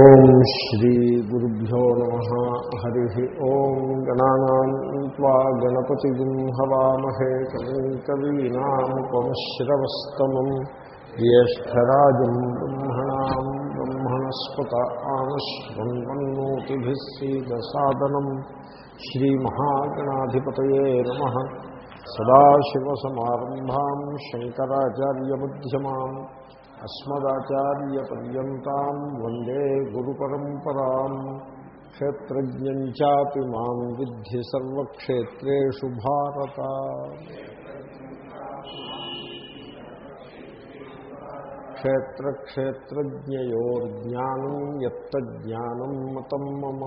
ఓం శ్రీ గురుభ్యో నమ. హరి ఓం గణానా గణపతి హవామహే కవిం కవీనాముపమశ్రవస్తమం జ్యేష్టరాజం బ్రహ్మణా బ్రహ్మణస్పత ఆనశ్వన్వన్నోతిభిస్సీదసాదనం శ్రీమహాగణాధిపతయే నమ. సదాశివసమారంభా శంకరాచార్యమ్యమాం అస్మదాచార్యపర్యంతం వందే గురు పరంపరా క్షేత్రజ్ఞాపి మాం విద్ధి సర్వక్షేత్రు భారత. క్షేత్రక్షేత్రజ్ఞయోర్జ్ఞానం యత్తజ్ఞానం మతం మమ.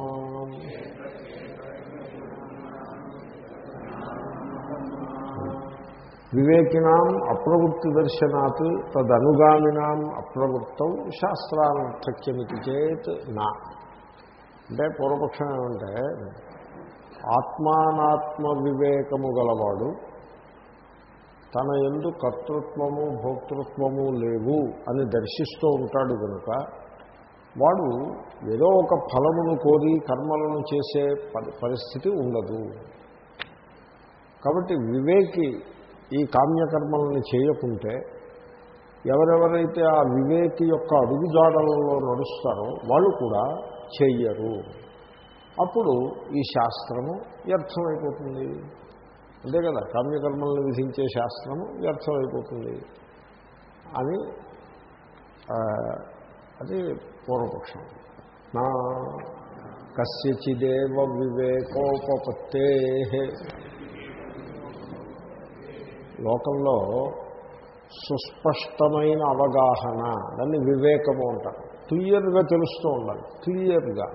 వివేకినాం అప్రవృత్తి దర్శనాత్ తదనుగామినాం అప్రవృత్తం శాస్త్రానర్థక్యమితి చేత్ నా. అంటే పూర్వపక్షం ఏమంటే ఆత్మానాత్మ వివేకము గలవాడు తన ఎందు కర్తృత్వము భోక్తృత్వము లేవు అని దర్శిస్తూ ఉంటాడు కనుక వాడు ఏదో ఒక ఫలమును కోరి కర్మలను చేసే పరిస్థితి ఉండదు. కాబట్టి వివేకి ఈ కామ్యకర్మలను చేయకుంటే ఎవరెవరైతే ఆ వివేకి యొక్క అడుగుజాడలలో నడుస్తారో వాళ్ళు కూడా చెయ్యరు. అప్పుడు ఈ శాస్త్రము వ్యర్థమైపోతుంది. అంతే కదా కామ్యకర్మలను విధించే శాస్త్రము వ్యర్థమైపోతుంది అని అది పూర్వపక్షం. నా కస్యచిదేవ వివేకోపత్తే లోకంలో సుస్పష్టమైన అవగాహన దాన్ని వివేకము అంటారు. క్లియర్గా తెలుస్తూ ఉండాలి క్లియర్గా.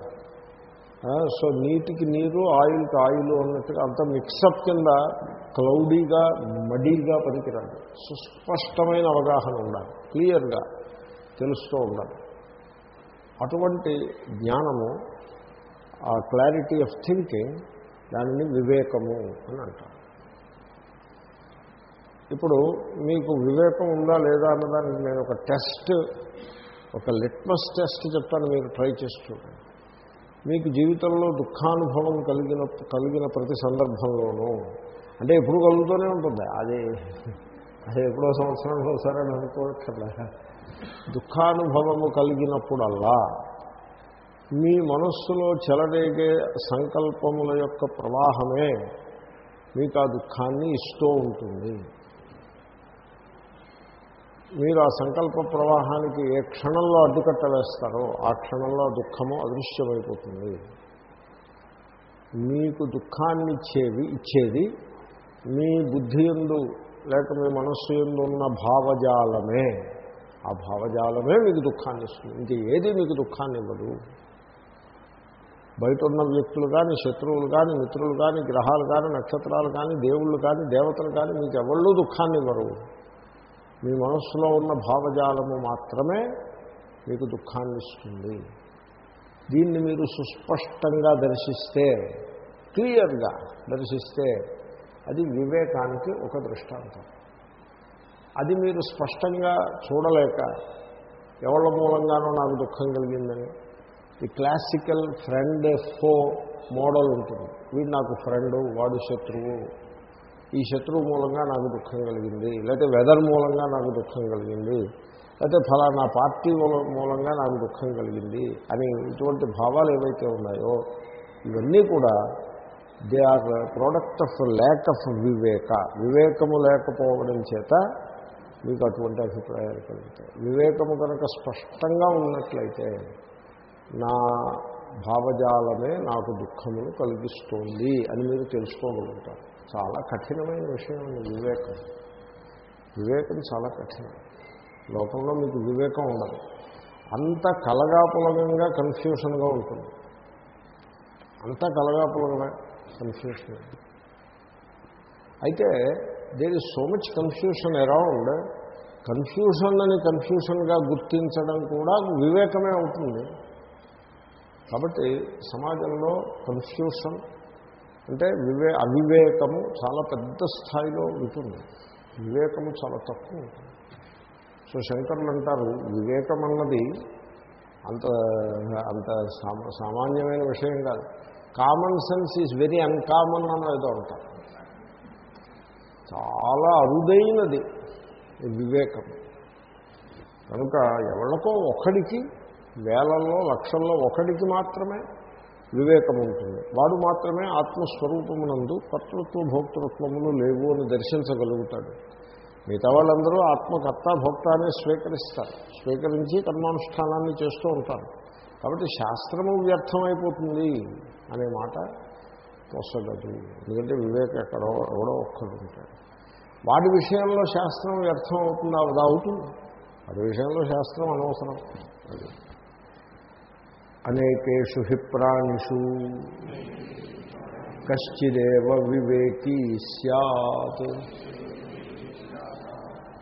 సో నీటికి నీరు ఆయిల్కి ఆయిల్ అన్నట్టుగా అంత మిక్సప్ కింద క్లౌడీగా మడీగా పనికిరాదు. సుస్పష్టమైన అవగాహన ఉండాలి క్లియర్గా తెలుస్తూ ఉండాలి. అటువంటి జ్ఞానము ఆ క్లారిటీ ఆఫ్ థింకింగ్ దానిని వివేకము అని అంటారు. ఇప్పుడు మీకు వివేకం ఉందా లేదా అన్నదానికి నేను ఒక టెస్ట్ ఒక లిట్మస్ టెస్ట్ చెప్తాను మీరు ట్రై చేసి చూడండి. మీకు జీవితంలో దుఃఖానుభవం కలిగిన కలిగిన ప్రతి సందర్భంలోనూ అంటే ఎప్పుడు కలుగుతూనే ఉంటుంది. అది అది ఎప్పుడో సంవత్సరానికి ఒకసారి అని అనుకోవట్లే దుఃఖానుభవము కలిగినప్పుడల్లా మీ మనస్సులో చెలరేగే సంకల్పముల యొక్క ప్రవాహమే మీకు ఆ దుఃఖాన్ని ఇస్తూ ఉంటుంది. మీరు ఆ సంకల్ప ప్రవాహానికి ఏ క్షణంలో అడ్డుకట్ట వేస్తారో ఆ క్షణంలో దుఃఖము అదృశ్యమైపోతుంది. మీకు దుఃఖాన్ని ఇచ్చేవి ఇచ్చేది మీ బుద్ధి ఎందు లేక మీ మనస్సు ఎందు ఉన్న భావజాలమే. ఆ భావజాలమే మీకు దుఃఖాన్ని ఇస్తుంది ఇంక ఏది మీకు దుఃఖాన్ని ఇవ్వదు బయట ఉన్న వ్యక్తులు కానీ శత్రువులు కానీ మిత్రులు కానీ గ్రహాలు కానీ నక్షత్రాలు కానీ దేవుళ్ళు కానీ దేవతలు కానీ మీకు ఎవళ్ళు దుఃఖాన్ని ఇవ్వరు మీ మనస్సులో ఉన్న భావజాలము మాత్రమే మీకు దుఃఖాన్ని ఇస్తుంది. దీన్ని మీరు సుస్పష్టంగా దర్శిస్తే క్లియర్గా దర్శిస్తే అది వివేకానికి ఒక దృష్టాంతం. అది మీరు స్పష్టంగా చూడలేక ఎవరి మూలంగానో నాకు దుఃఖం కలిగిందని ఈ క్లాసికల్ ఫ్రెండ్ ఫో మోడల్ ఉంటుంది. వీడు నాకు ఫ్రెండు వాడు శత్రువు. ఈ శత్రువు మూలంగా నాకు దుఃఖం కలిగింది లేకపోతే వెదర్ మూలంగా నాకు దుఃఖం కలిగింది లేకపోతే ఫలానా పార్టీ మూలంగా నాకు దుఃఖం కలిగింది అని ఇటువంటి భావాలు ఏవైతే ఉన్నాయో ఇవన్నీ కూడా they are product of lack of వివేక వివేకము లేకపోవడం చేత మీకు అటువంటి అభిప్రాయాలు కలుగుతాయి. వివేకము కనుక స్పష్టంగా ఉన్నట్లయితే నా భావజాలమే నాకు దుఃఖమును కలిగిస్తోంది అని మీరు తెలుసుకోగలుగుతారు. చాలా కఠినమైన విషయం అండి వివేకం. వివేకం చాలా కఠినం. లోకంలో మీకు వివేకం ఉండదు. అంత కలగాపులగంగా కన్ఫ్యూషన్గా ఉంటుంది. అంత కలగాపులగమే కన్ఫ్యూషన్. అయితే there is so much confusion around confusion అని కన్ఫ్యూషన్గా గుర్తించడం కూడా వివేకమే అవుతుంది. కాబట్టి సమాజంలో కన్ఫ్యూషన్ అంటే వివే అవివేకము చాలా పెద్ద స్థాయిలో ఉంటుంది. వివేకము చాలా తక్కువ ఉంటుంది. సో శంకర్లు అంటారు వివేకం అన్నది అంత అంత సామ- సామాన్యమైన విషయం కాదు. Common sense is very uncommon అని ఏదో అంటారు. చాలా అరుదైనది వివేకం. కనుక ఎవరికో ఒకడికి వేలల్లో లక్షల్లో ఒకడికి మాత్రమే వివేకం ఉంటుంది. వాడు మాత్రమే ఆత్మస్వరూపమునందు కర్తృత్వ భోక్తృత్వములు లేవు అని దర్శించగలుగుతాడు. మిగతా వాళ్ళందరూ ఆత్మకర్త భోక్త అనే స్వీకరిస్తారు. స్వీకరించి కర్మానుష్ఠానాన్ని చేస్తూ ఉంటారు. కాబట్టి శాస్త్రము వ్యర్థమైపోతుంది అనే మాట వస్తుంది ఎందుకంటే వివేక ఎక్కడో ఎవడో ఒక్కడు ఉంటాడు. వాడి విషయంలో శాస్త్రం వ్యర్థం అవుతుందా అది అవుతుంది. వాడి విషయంలో శాస్త్రం అనవసరం. అది అనేకేషు హి ప్రాణిషు. కశ్చిదేవ వివేకీ సత్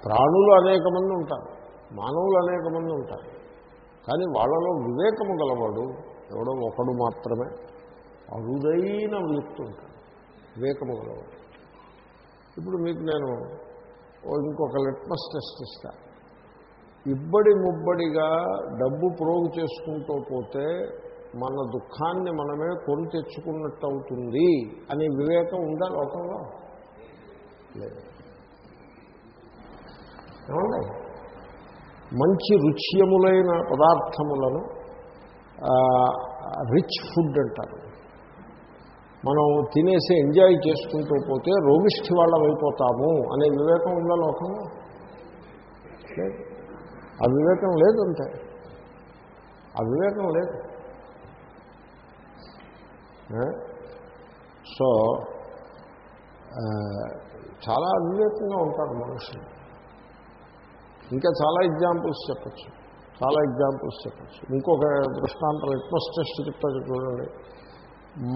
ప్రాణులు అనేక మంది ఉంటారు మానవులు అనేక మంది ఉంటారు కానీ వాళ్ళలో వివేకము గలవాడు ఎవడో ఒకడు మాత్రమే అరుదైన వ్యక్తి ఉంటాడు వివేకము గలవాడు. ఇప్పుడు మీకు నేను ఇంకొక లిట్మస్ టెస్ట్ ఇస్తాను. ఇబ్బడి ముబ్బడిగా డబ్బు ప్రోగు చేసుకుంటూ పోతే మన దుఃఖాన్ని మనమే కొని తెచ్చుకున్నట్టు అవుతుంది అనే వివేకం ఉందా లోకంలో? లేదు. ఏమండి? మంచి రుచ్యములైన పదార్థములను రిచ్ ఫుడ్ అంటారు. మనం తినేసి ఎంజాయ్ చేసుకుంటూ పోతే రోగిష్ఠి వాళ్ళం అయిపోతాము అనే వివేకం ఉందా లోకంలో? లేదు. ఆ వివేకం లేదు అంతే ఆ వివేకం లేదు సో చాలా అవివేకంగా ఉంటారు మనుషులు. ఇంకా చాలా ఎగ్జాంపుల్స్ చెప్పచ్చు. చాలా ఎగ్జాంపుల్స్ చెప్పచ్చు. ఇంకొక దృష్టాంతం లిట్మస్ టెస్ట్ చెప్తా చూడండి.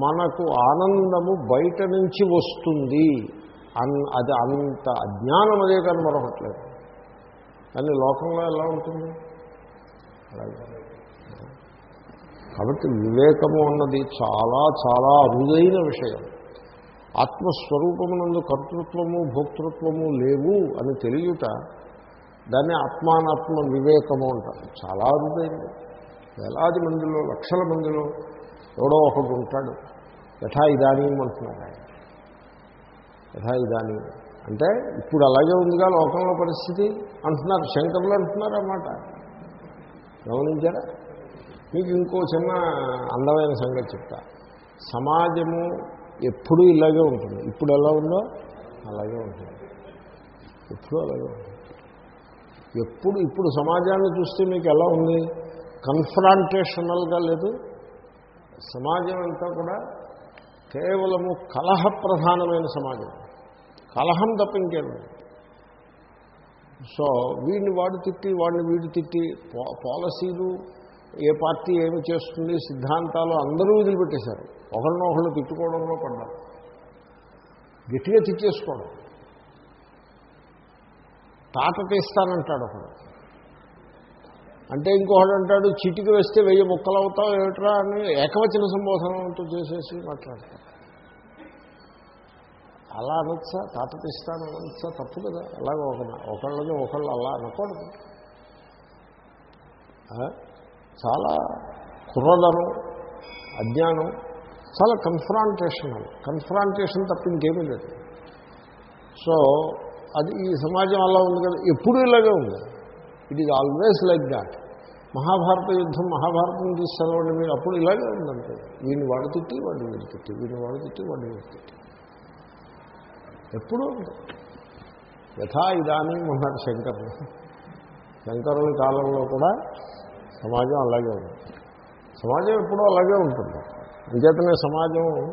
మనకు ఆనందము బయట నుంచి వస్తుంది. అన్ అది అంత అజ్ఞానం అదే కానీ మరొకట్లేదు కానీ లోకంలో ఎలా ఉంటుంది? కాబట్టి వివేకము అన్నది చాలా చాలా అరుదైన విషయం. ఆత్మస్వరూపమునందు కర్తృత్వము భోక్తృత్వము లేవు అని తెలియట దాన్ని ఆత్మానాత్మ వివేకము అంటారు. చాలా అరుదైంది వేలాది మందిలో లక్షల మందిలో ఎవడో ఒకడు ఉంటాడు. యథా ఇదానీ అంటున్నారు ఆయన. యథా ఇదానీ. అంటే ఇప్పుడు అలాగే ఉందిగా లోకంలో పరిస్థితి అంటున్నారు శంకర్లు అంటున్నారు అన్నమాట. గమనించారా? మీకు ఇంకో చిన్న అందమైన సంగతి చెప్తా. సమాజము ఎప్పుడూ ఇలాగే ఉంటుంది. ఇప్పుడు ఎలా ఉందో అలాగే ఉంటుంది. ఎప్పుడూ అలాగే ఉంటుంది. ఎప్పుడు ఇప్పుడు సమాజాన్ని చూస్తే మీకు ఎలా ఉంది? కన్ఫ్రాంటేషనల్గా లేదు. సమాజం అంతా కూడా కేవలము కలహ ప్రధానమైన సమాజం. కలహం తప్ప ఇంకేమి సో వీడిని వాడు తిట్టి వాడిని వీడు తిట్టి పాలసీలు ఏ పార్టీ ఏమి చేస్తుంది సిద్ధాంతాలు అందరూ వదిలిపెట్టేశారు. ఒకరినో ఒకళ్ళు తిట్టుకోవడంలో పడ్డారు. గట్టిగా తిట్టేసుకోవడం. తాట తీస్తానంటాడు ఒకడు. అంటే ఇంకొకడు అంటాడు చిటికి వేస్తే వెయ్యి ముక్కలు అవుతావు ఏమిట్రా అని ఏకవచన సంబోధనంతో చేసేసి మాట్లాడతాడు. అలా అనొచ్చా? తాట అనొచ్చా? తప్పు కదా. అలాగ ఒక ఒకళ్ళని ఒకళ్ళు అలా అనకూడదు. చాలా కుర్రదనం అజ్ఞానం చాలా కన్ఫ్రాంటేషన్ కన్ఫ్రాంటేషన్ తప్ప ఇంకేమీ లేదు. సో అది ఈ సమాజం అలా ఉంది కదా. ఎప్పుడూ ఇలాగే ఉంది. It is always like that Mahabharata యుద్ధం మహాభారతం తీసుకురావండి మీరు. అప్పుడు ఇలాగే ఉందంటే. వీడిని వాడు తిట్టి వాడిని వీడు తిట్టి. వీడిని వాడు తిట్టి వాడిని వీడు తిట్టి. ఎప్పుడూ యథా ఇదానీ ఉన్నారు శంకరులు శంకరుల కాలంలో కూడా సమాజం అలాగే ఉంది. సమాజం ఎప్పుడూ అలాగే ఉంటుంది. అంచేతనే సమాజం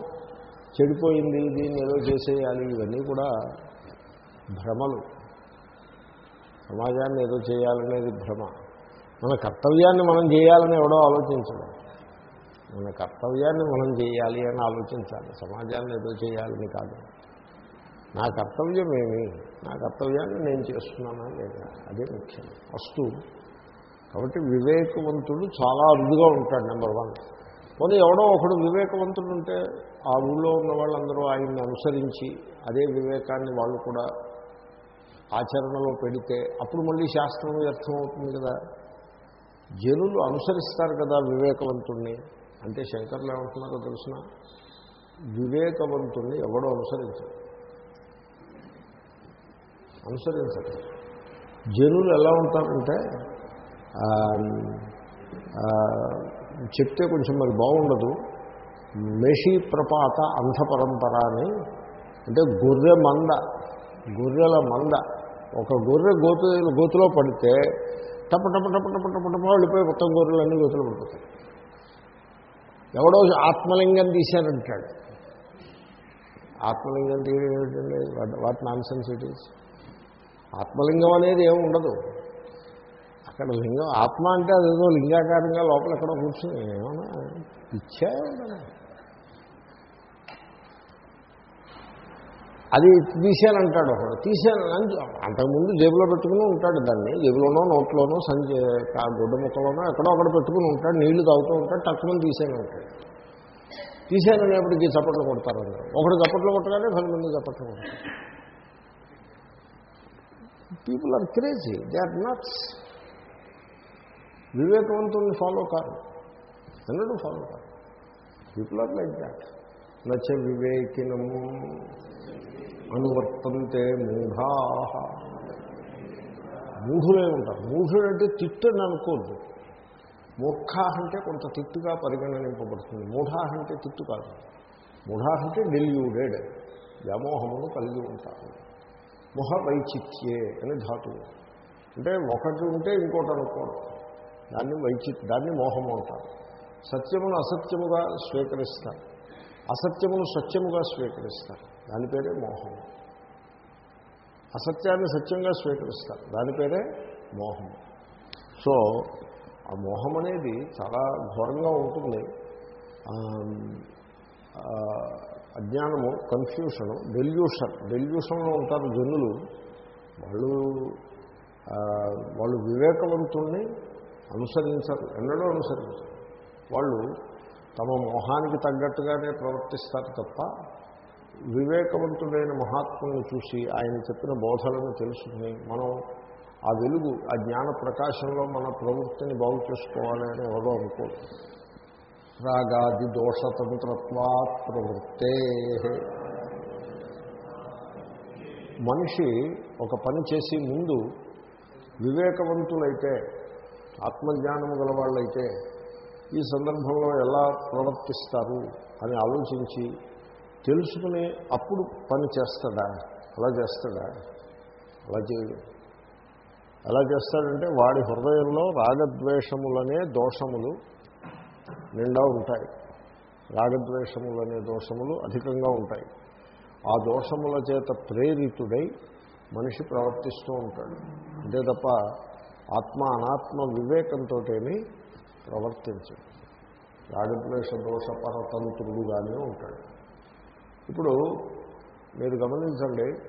చెడిపోయింది దీన్ని ఏదో చేసేయాలి ఇవన్నీ కూడా భ్రమలు. సమాజాన్ని ఏదో చేయాలనేది భ్రమ. మన కర్తవ్యాన్ని మనం చేయాలని ఎవడో ఆలోచించడం. మన కర్తవ్యాన్ని మనం చేయాలి అని ఆలోచించాలి. సమాజాన్ని ఏదో చేయాలని కాదు. నా కర్తవ్యం ఏమి నా కర్తవ్యాన్ని నేను చేస్తున్నానా లేదా? అదే ముఖ్యం. వస్తు కాబట్టి వివేకవంతుడు చాలా అరుదుగా ఉంటాడు నెంబర్ వన్ పోనీ ఎవడో ఒకడు వివేకవంతుడు ఉంటే ఆ ఊళ్ళో ఉన్న వాళ్ళందరూ ఆయన్ని అనుసరించి అదే వివేకాన్ని వాళ్ళు కూడా ఆచరణలో పెడితే అప్పుడు మళ్ళీ శాస్త్రం వ్యర్థమవుతుంది కదా. జనులు అనుసరిస్తారు కదా వివేకవంతుణ్ణి. అంటే శంకర్లు ఏమంటున్నారో తెలిసిన? వివేకవంతుణ్ణి ఎవడో అనుసరించారు అనుసరించరు జనులు ఎలా ఉంటారంటే చెప్తే కొంచెం మరి బాగుండదు. మేషీ ప్రపాత అంధ పరంపర అని అంటే గొర్రె మంద గొర్రెల మంద. ఒక గొర్రె గోతు గోతులో పడితే టప టప టప టప టప టప వెళ్ళిపోయి మొత్తం గొర్రెలన్నీ గోతులు పడిపోతాయి. ఎవడో ఆత్మలింగం తీశారంటాడు. ఆత్మలింగం తీయడం ఏమిటండి? What nonsense it is? ఆత్మలింగం అనేది ఏమి ఉండదు. అక్కడ లింగం ఆత్మ అంటే అదేదో లింగాకారంగా లోపల ఎక్కడో కూర్చుని ఏమన్నా ఇచ్చా అది తీసానంటాడు ఒకడు. తీసాను అని అంతకుముందు జేబులో పెట్టుకుని ఉంటాడు దాన్ని. జేబులోనో నోట్లోనో సంచి గుడ్డ ముక్కలోనో ఎక్కడో అక్కడ పెట్టుకుని ఉంటాడు. నీళ్ళు తాగుతూ ఉంటాడు. తక్కువని తీసాను ఉంటాడు తీసాననేప్పటికీ చప్పట్లు కొడతారు అందరూ. ఒకడు చప్పట్లు కొట్టగానే పది మంది చప్పట్లు కొడతారు. People are crazy they are nuts వివేకవంతుల్ని follow కారు ఎన్నడూ ఫాలో కారు పీపుల్ ఆర్ లైక్ దాట్ నచ్చ వివేకినము అనువర్తంతే మూఢా మూఢులే ఉంటారు మూఢులు అంటే తిట్టని అనుకోద్దు మూర్ఖ అంటే కొంత తిట్టుగా పరిగణింపబడుతుంది మూఢా అంటే తిట్టు కాదు మూఢా అంటే డెల్యూడెడ్ వ్యామోహమును కలిగి ఉంటారు మొహ వైచిత్యే అని ధాతువు. అంటే ఒకటి ఉంటే ఇంకోటి అనుకోవడం దాన్ని వైచిత్ దాన్ని మోహము అంటారు. సత్యమును అసత్యముగా స్వీకరిస్తారు. అసత్యమును సత్యముగా స్వీకరిస్తారు. దాని పేరే మోహం అసత్యాన్ని సత్యంగా స్వీకరిస్తారు. దాని పేరే మోహం సో ఆ మోహం అనేది చాలా ఘోరంగా ఉంటుంది. అజ్ఞానము కన్ఫ్యూషను డెల్యూషన్ డెల్యూషన్లో ఉంటారు జనులు. వాళ్ళు వాళ్ళు వివేకవంతుణ్ణి అనుసరించరు. ఎన్నడూ అనుసరించరు. వాళ్ళు తమ మోహానికి తగ్గట్టుగానే ప్రవర్తిస్తారు తప్ప వివేకవంతుడైన మహాత్ముల్ని చూసి ఆయన చెప్పిన బోధలను తెలుసుకుని మనం ఆ వెలుగు ఆ జ్ఞాన ప్రకాశంలో మన ప్రవృత్తిని బాగు చేసుకోవాలి అని ఎవరో అనుకోవచ్చు రాగాది దోషతంత్రత్వాత్ ప్రవృత్తే. మనిషి ఒక పని చేసి ముందు వివేకవంతులైతే ఆత్మజ్ఞానము గలవాళ్ళైతే ఈ సందర్భంలో ఎలా ప్రవర్తిస్తారు అని ఆలోచించి తెలుసుకుని అప్పుడు పని చేస్తాడా? అలా చేస్తాడా? అలా చేయడు. ఎలా చేస్తాడంటే వాడి హృదయంలో రాగద్వేషములనే దోషములు నిండా ఉంటాయి. రాగద్వేషములనే దోషములు అధికంగా ఉంటాయి. ఆ దోషముల చేత ప్రేరితుడై మనిషి ప్రవర్తిస్తూ ఉంటాడు. అంతే తప్ప ఆత్మ అనాత్మ వివేకంతో ఏమీ ప్రవర్తించడు. రాగద్వేష దోష పరతంత్రుడుగానే ఉంటాడు. ఇప్పుడు మీరు గమనించండి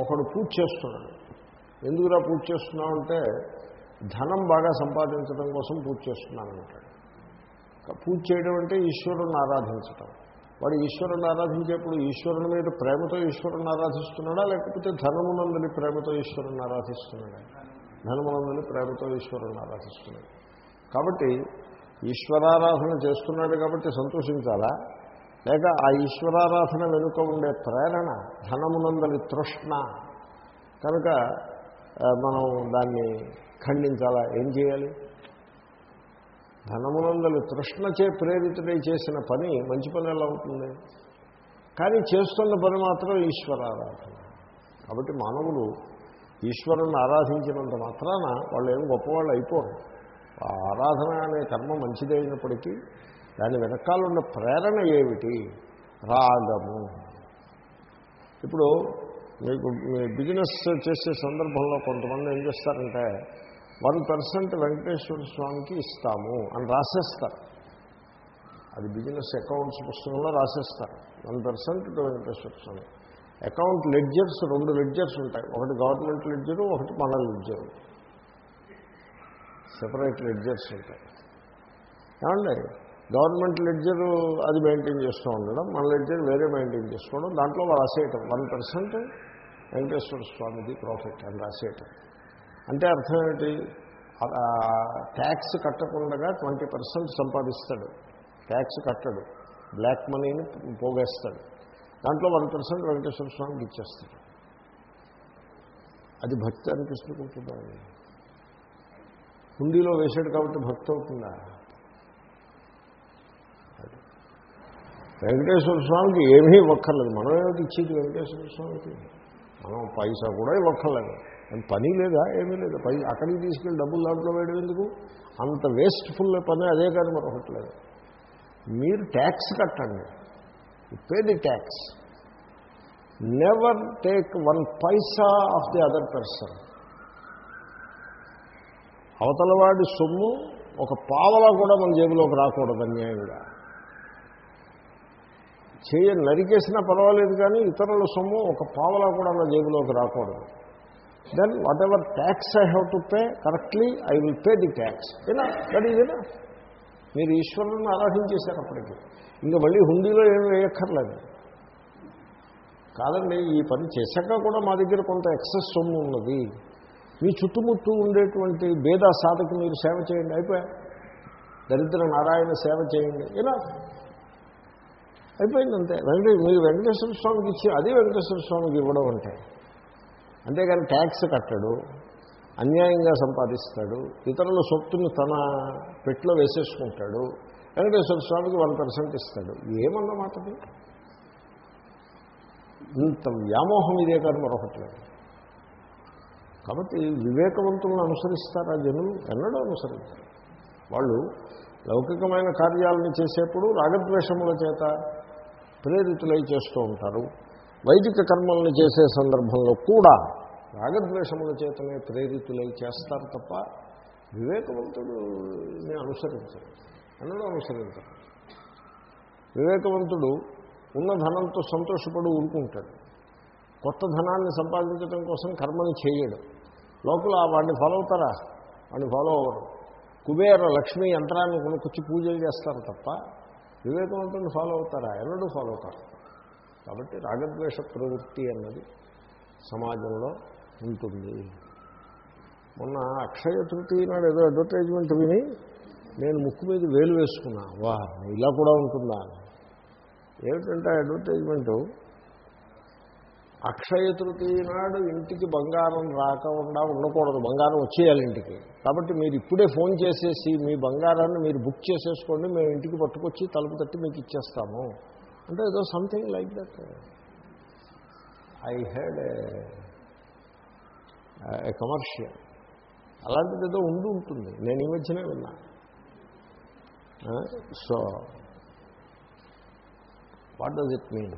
ఒకడు పూజ చేస్తున్నాడు. ఎందుకురా పూజ చేస్తున్నావు అంటే ధనం బాగా సంపాదించడం కోసం పూజ చేస్తున్నాను అంటాడు పూజ చేయడం అంటే ఈశ్వరుని ఆరాధించటం. వాడు ఈశ్వరుని ఆరాధించేప్పుడు ఈశ్వరుని మీద ప్రేమతో ఈశ్వరుని ఆరాధిస్తున్నాడా? లేకపోతే ధనమునందని ప్రేమతో ఈశ్వరుని ఆరాధిస్తున్నాడా? ధనమునందని ప్రేమతో ఈశ్వరుని ఆరాధిస్తున్నాడు. కాబట్టి ఈశ్వరారాధన చేస్తున్నాడు కాబట్టి సంతోషించాలా? లేక ఆ ఈశ్వరారాధన వెనుక ఉండే ప్రేరణ ధనమునందని తృష్ణ కనుక మనం దాన్ని ఖండించాలా? ఏం చేయాలి? ధనమునందలి తృష్ణచే ప్రేరితుడై చేసిన పని మంచి పని ఎలా అవుతుంది? కానీ చేస్తున్న పని మాత్రం ఈశ్వరారాధన. కాబట్టి మానవులు ఈశ్వరుని ఆరాధించినంత మాత్రాన వాళ్ళు ఏం గొప్పవాళ్ళు అయిపోరు. ఆరాధన అనే కర్మ మంచిదైనప్పటికీ దాని వెనకాలన్న ప్రేరణ ఏమిటి? రాగము. ఇప్పుడు మీకు మీ బిజినెస్ చేసే సందర్భంలో కొంతమంది ఏం చేస్తారంటే వన్ పర్సెంట్ వెంకటేశ్వర స్వామికి ఇస్తాము అని రాసేస్తారు. అది బిజినెస్ అకౌంట్స్ పుస్తకంలో రాసేస్తారు. One percent to Venkateswara Swami. Account ledgers రెండు లెడ్జర్స్ ఉంటాయి. ఒకటి గవర్నమెంట్ లెడ్జరు ఒకటి మన లెడ్జరు. సెపరేట్ లెడ్జర్స్ ఉంటాయి. ఏమండి? గవర్నమెంట్ లెడ్జరు అది మెయింటైన్ చేస్తూ ఉండడం మన లెడ్జర్ వేరే మెయింటైన్ చేసుకోవడం దాంట్లో రాసేయటం. వన్ పర్సెంట్ వెంకటేశ్వర స్వామిది ప్రాఫిట్ అని రాసేయటం. అంటే అర్థం ఏమిటి? ట్యాక్స్ కట్టకుండా ట్వంటీ పర్సెంట్ సంపాదిస్తాడు. ట్యాక్స్ కట్టడు. బ్లాక్ మనీని పోగేస్తాడు. దాంట్లో వన్ పర్సెంట్ వెంకటేశ్వర స్వామికి ఇచ్చేస్తాడు. అది భక్తి అనిపిస్తుంటుందా హుండీలో వేసాడు కాబట్టి భక్తి అవుతుందా? వెంకటేశ్వర స్వామికి ఏమీ ఇవ్వక్కర్లేదు. మనం ఏమిటి ఇచ్చేది వెంకటేశ్వర స్వామికి? మనం పైసా కూడా ఇవ్వక్కర్లేదు. పని లేదా? ఏమీ లేదు. పై అక్కడికి తీసుకెళ్ళి డబ్బులు దాంట్లో వేయడం ఎందుకు? అంత వేస్ట్ఫుల్ పని అదే కానీ మరొకట్లేదు. మీరు ట్యాక్స్ కట్టండి. Pay the tax never take one paisa of the other person అవతలవాడి సొమ్ము ఒక పావలా కూడా మన జేబులోకి రాకూడదు అన్యాయంగా. చేయ నరికేసినా పర్వాలేదు కానీ ఇతరుల సొమ్ము ఒక పావలా కూడా మన జేబులోకి రాకూడదు. Then whatever tax I have to pay correctly I will pay the tax ఏనా దట్ ఈజ్ ఏనా మీరు ఈశ్వరుని ఆరాధించేశారు అప్పటికి. ఇంకా మళ్ళీ హుండీలో ఏమి వేయక్కర్లేదు. కాదండి ఈ పని చేశాక కూడా మా దగ్గర కొంత ఎక్సెస్ సొమ్ము ఉన్నది. మీ చుట్టుముట్టు ఉండేటువంటి భేద సాధకు మీరు సేవ చేయండి అయిపోయా. దరిద్ర నారాయణ సేవ చేయండి ఇలా అయిపోయిందంటే వెంకటే మీరు వెంకటేశ్వర స్వామికి ఇచ్చి అది వెంకటేశ్వర స్వామికి ఇవ్వడం అంటే అంతేగాని ట్యాక్స్ కట్టడు అన్యాయంగా సంపాదిస్తాడు ఇతరుల సొత్తుని తన పెట్లో వేసేసుకుంటాడు వెంకటేశ్వర స్వామికి వన్ పర్సెంట్ ఇస్తాడు. ఏమన్నమాటది ఇంత వ్యామోహం ఇదే కాదు మరొకట్లేదు కాబట్టి వివేకవంతులను అనుసరిస్తారా జనులు? ఎన్నడూ అనుసరించారు. వాళ్ళు లౌకికమైన కార్యాలను చేసేప్పుడు రాగద్వేషముల చేత ప్రేరితులై చేస్తూ ఉంటారు. వైదిక కర్మలను చేసే సందర్భంలో కూడా రాగద్వేషముల చేతనే ప్రేరితులై చేస్తారు తప్ప వివేకవంతుడు అనుసరించరు. ఎన్నడూ అనుసరించరు. వివేకవంతుడు ఉన్న ధనంతో సంతోషపడి ఊరుకుంటాడు. కొత్త ధనాన్ని సంపాదించడం కోసం కర్మని చేయడు. లోపల వాడిని ఫాలో అవుతారా? వాడిని ఫాలో అవ్వరు. కుబేర లక్ష్మీ యంత్రాన్ని కొనుక్కొచ్చి పూజలు చేస్తారు తప్ప వివేకవంతుని ఫాలో అవుతారా? ఎన్నడూ ఫాలో అవుతారు కాబట్టి రాగద్వేష ప్రవృత్తి అన్నది సమాజంలో ఉంటుంది. మొన్న అక్షయ తృతీయ నాడు ఏదో అడ్వర్టైజ్మెంట్ విని నేను ముక్కు మీద వేలు వేసుకున్నా. వా ఇలా కూడా ఉంటుందా? ఏమిటంటే అడ్వర్టైజ్మెంటు అక్షయ తృతీయ నాడు ఇంటికి బంగారం రాకుండా ఉండకూడదు. బంగారం వచ్చేయాలి ఇంటికి. కాబట్టి మీరు ఇప్పుడే ఫోన్ చేసేసి మీ బంగారాన్ని మీరు బుక్ చేసేసుకోండి. మేము ఇంటికి పట్టుకొచ్చి తలుపు తట్టి మీకు ఇచ్చేస్తాము. అంటే ఏదో something like that I had a commercial అలాంటిది ఏదో ఉండి ఉంటుంది. నేను ఈ మధ్యనే విన్నా. So what does it mean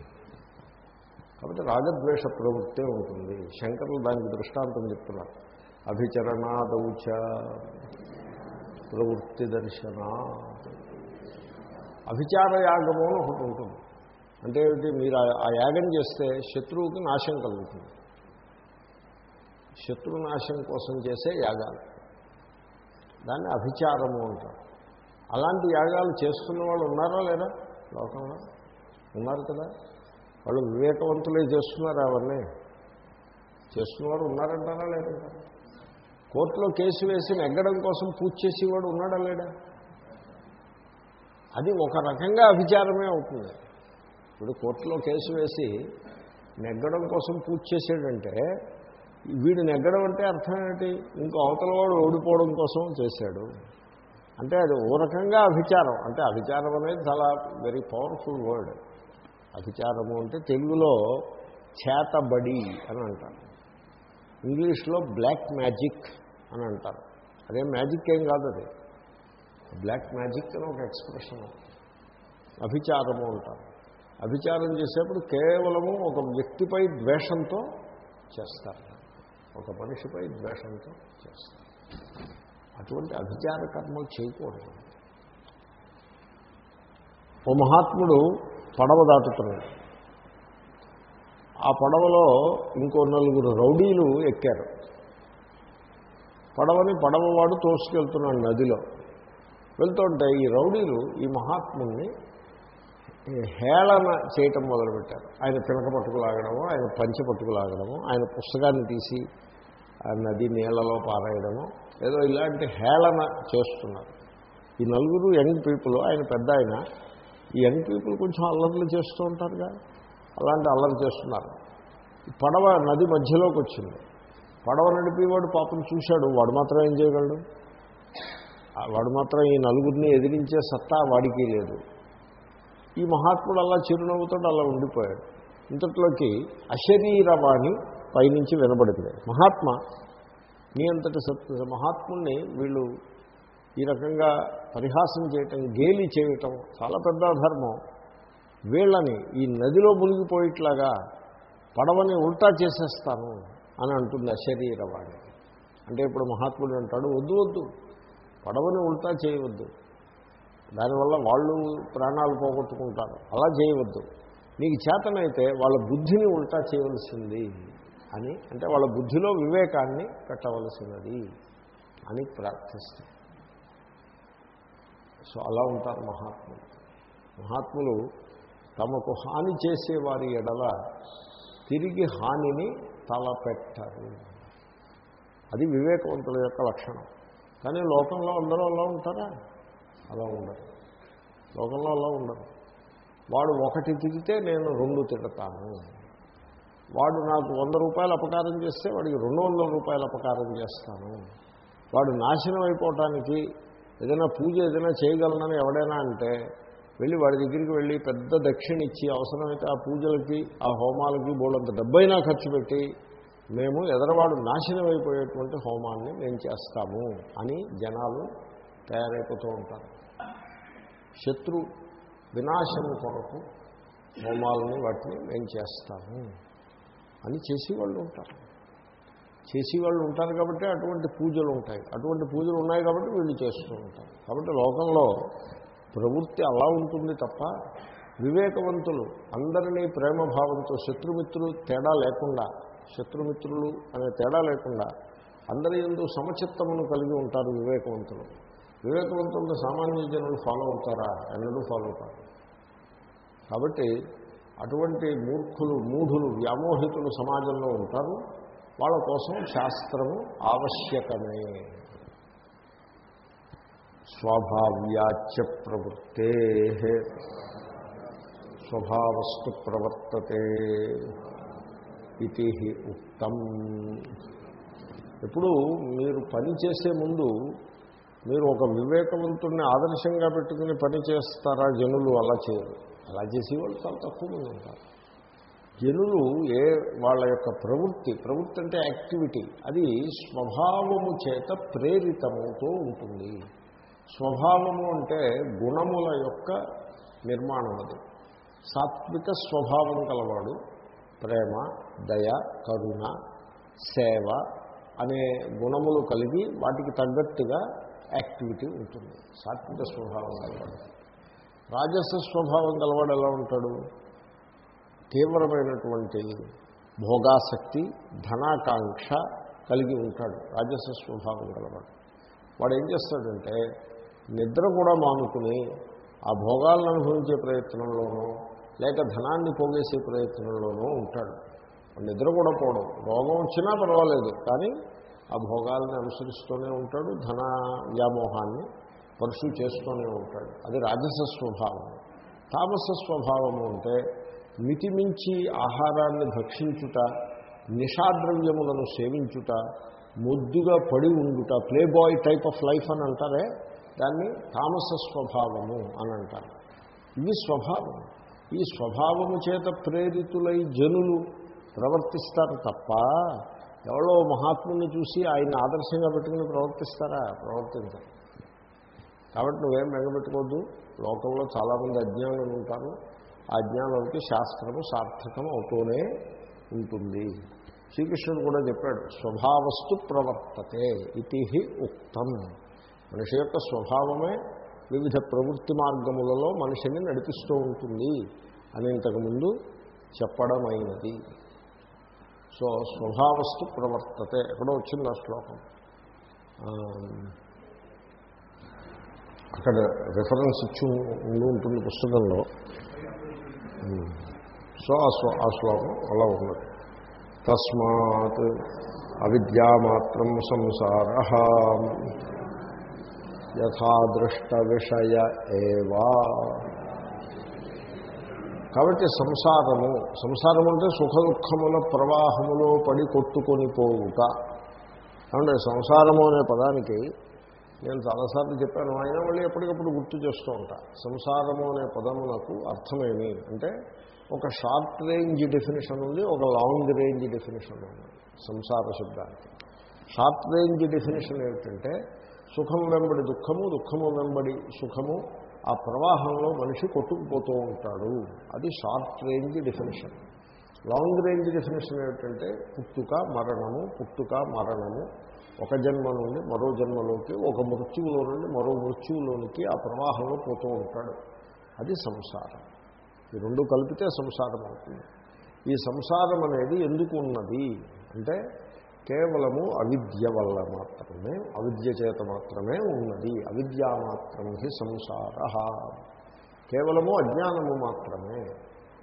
కాబట్టి రాగద్వేష ప్రవృత్తే ఉంటుంది. శంకరులు దానికి దృష్టాంతం చెప్తున్నారు. అభిచరణాదౌచ ప్రవృత్తి దర్శన. అభిచార యాగము అని ఒకటి ఉంటుంది. అంటే ఏమిటి? మీరు ఆ యాగం చేస్తే శత్రువుకి నాశం కలుగుతుంది. శత్రు నాశం కోసం చేసే యాగాలు. దాన్ని అభిచారము అంటారు. అలాంటి యాగాలు చేస్తున్న వాళ్ళు ఉన్నారా లేదా? లోకంలో ఉన్నారు కదా. వాళ్ళు వివేకవంతులే చేస్తున్నారు అవన్నీ. చేస్తున్నవాడు ఉన్నారంటారా లేదంటారా కోర్టులో కేసు వేసి నెగ్గడం కోసం పూజ చేసేవాడు ఉన్నాడా లేడా అది ఒక రకంగా అభిచారమే అవుతుంది. ఇప్పుడు కోర్టులో కేసు వేసి నెగ్గడం కోసం పూజ చేసాడంటే వీడు నెగ్గడం అంటే అర్థం ఏంటి? ఇంకో అవతల వాడు ఓడిపోవడం కోసం చేశాడు. అంటే అది ఓ రకంగా అభిచారం. అంటే అభిచారం అనేది చాలా వెరీ పవర్ఫుల్ వర్డ్ అభిచారము అంటే తెలుగులో చేతబడి అని అంటారు. ఇంగ్లీష్లో బ్లాక్ మ్యాజిక్ అని అంటారు. అదే మ్యాజిక్ ఏం కాదు అది. బ్లాక్ మ్యాజిక్ అని ఒక ఎక్స్ప్రెషన్. అభిచారము అంటారు. అభిచారం చేసేప్పుడు కేవలము ఒక వ్యక్తిపై ద్వేషంతో చేస్తారు. ఒక మనిషిపై ద్వేషంతో చేస్తారు. అటువంటి అభిచార కర్మలు చేయకూడదు. ఓ మహాత్ముడు పడవ దాటుతున్నాడు. ఆ పడవలో ఇంకో నలుగురు రౌడీలు ఎక్కారు. పడవని పడవవాడు తోసుకెళ్తున్నాడు నదిలో. వెళ్తుంటే ఈ రౌడీలు ఈ మహాత్ముడిని హేళన చేయటం మొదలుపెట్టారు. ఆయన పినక పట్టుకులాగడము ఆయన పంచి పట్టుకులాగడము ఆయన పుస్తకాన్ని తీసి ఆ నది నీళ్ళలో పారేయడము ఏదో ఇలాంటి హేళన చేస్తున్నారు. ఈ నలుగురు యంగ్ పీపుల్ ఆయన పెద్ద ఆయన ఈ యంగ్ పీపుల్ కొంచెం అల్లర్లు చేస్తూ ఉంటారుగా? అలాంటి అల్లరి చేస్తున్నారు. పడవ నది మధ్యలోకి వచ్చింది. పడవ నడిపేవాడు పాపం చూశాడు వాడు మాత్రం ఏం చేయగలడు? ఆ వాడు మాత్రం ఈ నలుగురిని ఎదిరించే సత్తా వాడికి లేదు. ఈ మహాత్ముడు అలా చిరునవ్వుతో అలా ఉండిపోయాడు. ఇంతట్లోకి అశరీరవాణి పైనుంచి వినబడింది మహాత్మ నీ అంతటి సత్ మహాత్ముణ్ణి వీళ్ళు ఈ రకంగా పరిహాసం చేయటం గేలి చేయటం చాలా పెద్ద ధర్మం. వీళ్ళని ఈ నదిలో మునిగిపోయేట్లాగా పడవని ఉల్టా చేసేస్తాను అని అంటుంది అశరీరవాణి. అంటే ఇప్పుడు మహాత్ముడు అంటాడు వద్దు వద్దు పడవని ఉల్టా చేయవద్దు. దానివల్ల వాళ్ళు ప్రాణాలు పోగొట్టుకుంటారు. అలా చేయవద్దు. నీకు చేతనైతే వాళ్ళ బుద్ధిని ఉల్టా చేయవలసింది అని అంటే వాళ్ళ బుద్ధిలో వివేకాన్ని పెట్టవలసినది అని ప్రార్థిస్తాం సో అలా ఉంటారు మహాత్ములు. మహాత్ములు తమకు హాని చేసేవారి ఎడల తిరిగి హానిని తలపెట్టరు. అది వివేకవంతుల యొక్క లక్షణం. కానీ లోకంలో అందరూ అలా ఉంటారా? అలా ఉండరు. లోకంలో అలా ఉండరు. వాడు ఒకటి తిరిగితే నేను రెండు తిడతాను. వాడు నాకు వంద రూపాయలు అపకారం చేస్తే వాడికి రెండు వందల రూపాయలు అపకారం చేస్తాను. వాడు నాశనం అయిపోవటానికి ఏదైనా పూజ ఏదైనా చేయగలనని ఎవడైనా అంటే వెళ్ళి వాడి దగ్గరికి వెళ్ళి పెద్ద దక్షిణ ఇచ్చి అవసరమైతే ఆ పూజలకి ఆ హోమాలకి బోళ్ళంత డబ్బైనా ఖర్చు పెట్టి మేము ఎదరవాడు నాశనం అయిపోయేటువంటి హోమాన్ని మేము చేస్తాము అని జనాలు తయారైపోతూ ఉంటారు. శత్రు వినాశం కొరకు హోమాలని వాటిని మేము చేస్తాము అని చేసేవాళ్ళు ఉంటారు. చేసేవాళ్ళు ఉంటారు కాబట్టి అటువంటి పూజలు ఉంటాయి. అటువంటి పూజలు ఉన్నాయి కాబట్టి వీళ్ళు చేస్తూ ఉంటారు. కాబట్టి లోకంలో ప్రవృత్తి అలా ఉంటుంది తప్ప వివేకవంతులు అందరినీ ప్రేమభావంతో శత్రుమిత్రులు తేడా లేకుండా శత్రుమిత్రులు అనే తేడా లేకుండా అందరి ఎందు సమచిత్తమును కలిగి ఉంటారు వివేకవంతులు. వివేకవంతులతో సామాన్య జనులు ఫాలో అవుతారా? ఎన్నడూ ఫాలో అవుతారు కాబట్టి అటువంటి మూర్ఖులు మూఢులు వ్యామోహితులు సమాజంలో ఉంటారు. వాళ్ళ కోసం శాస్త్రము ఆవశ్యకమే. స్వభావ్యాచ్య ప్రవృత్తే. స్వభావస్తు ప్రవర్తతే ఇది ఉక్తం. ఇప్పుడు మీరు పని చేసే ముందు మీరు ఒక వివేకవంతుడిని ఆదర్శంగా పెట్టుకుని పని చేస్తారా జనులు? అలా చేయరు. అలా చేసేవాళ్ళు చాలా తక్కువ మంది ఉంటారు. జనులు ఏ వాళ్ళ యొక్క ప్రవృత్తి ప్రవృత్తి అంటే యాక్టివిటీ అది స్వభావము చేత ప్రేరితమవుతూ ఉంటుంది. స్వభావము అంటే గుణముల యొక్క నిర్మాణం అది. సాత్విక స్వభావం కలవాడు ప్రేమ దయ కరుణ సేవ అనే గుణములు కలిగి వాటికి తగ్గట్టుగా యాక్టివిటీ ఉంటుంది. సాత్విక స్వభావం కలవాడు రాజస స్వభావం గలవాడు ఎలా ఉంటాడు? తీవ్రమైనటువంటి భోగాసక్తి ధనాకాంక్ష కలిగి ఉంటాడు. రాజస స్వభావం గలవాడు. వాడు ఏం చేస్తాడంటే నిద్ర కూడా మానుకుని ఆ భోగాలను అనుభవించే ప్రయత్నంలోనూ లేక ధనాన్ని పోగేసే ప్రయత్నంలోనూ ఉంటాడు. నిద్ర కూడా పోవడం రోగం వచ్చినా పర్వాలేదు కానీ ఆ భోగాల్ని అనుసరిస్తూనే ఉంటాడు ధన వ్యామోహాన్ని పరుసు చేస్తూనే ఉంటాడు. అది రాజస స్వభావం. తామస స్వభావము అంటే మితిమించి ఆహారాన్ని భక్షించుట నిషాద్రవ్యములను సేవించుట ముద్దుగా పడి ఉండుట playboy type of life అని అంటారే? దాన్ని తామస స్వభావము అని అంటారు. ఇది స్వభావం ఈ స్వభావము చేత ప్రేరితులై జనులు ప్రవర్తిస్తారు తప్ప ఎవరో మహాత్ముని చూసి ఆయన ఆదర్శంగా పెట్టుకుని ప్రవర్తిస్తారా? ప్రవర్తించారు. కాబట్టి నువ్వేం బెంగపెట్టుకోవద్దు లోకంలో చాలామంది అజ్ఞానులు ఉంటారు. ఆ అజ్ఞానులకి శాస్త్రము సార్థకం అవుతూనే ఉంటుంది. శ్రీకృష్ణుడు కూడా చెప్పాడు స్వభావస్తు ప్రవర్తతే ఇది ఉక్తం. మనిషి యొక్క స్వభావమే వివిధ ప్రవృత్తి మార్గములలో మనిషిని నడిపిస్తూ ఉంటుంది అని ఇంతకుముందు చెప్పడమైనది. సో స్వభావస్తు ప్రవర్తతే. ఎక్కడో వచ్చింది ఆ శ్లోకం. అక్కడ రిఫరెన్స్ ఇచ్చి ఉంటుంది పుస్తకంలో. సో ఆ శ్లోకం అలా ఉన్నది. తస్మాత్ అవిద్యామాత్రం సంసార. యథాదృష్ట విషయ ఏవా. కాబట్టి సంసారము సంసారం అంటే సుఖ దుఃఖముల ప్రవాహములో పడి కొట్టుకొని పోవుట. అంటే సంసారము అనే పదానికి నేను చాలాసార్లు చెప్పాను ఆయన మళ్ళీ ఎప్పటికప్పుడు గుర్తు చేస్తూ ఉంటా. సంసారము అనే పదమునకు అర్థమేమి అంటే ఒక షార్ట్ రేంజ్ డెఫినేషన్ ఉంది ఒక లాంగ్ రేంజ్ డెఫినేషన్ ఉంది సంసార శబ్దానికి. షార్ట్ రేంజ్ డెఫినేషన్ ఏమిటంటే సుఖం వెంబడి దుఃఖము దుఃఖము వెంబడి సుఖము ఆ ప్రవాహంలో మనిషి కొట్టుకుపోతూ ఉంటాడు. అది short range definition. Long range definition ఏమిటంటే పుట్టుక మరణము పుట్టుక మరణము ఒక జన్మ నుండి మరో జన్మలోకి ఒక మృత్యువులో నుండి మరో మృత్యువులోనికి ఆ ప్రవాహంలో పోతూ ఉంటాడు. అది సంసారం. ఈ రెండు కలిపితే సంసారం అవుతుంది. ఈ సంసారం అనేది ఎందుకు ఉన్నది అంటే కేవలము అవిద్య వల్ల మాత్రమే అవిద్య చేత మాత్రమే ఉన్నది. అవిద్య మాత్రం హి సంసార. కేవలము అజ్ఞానము మాత్రమే.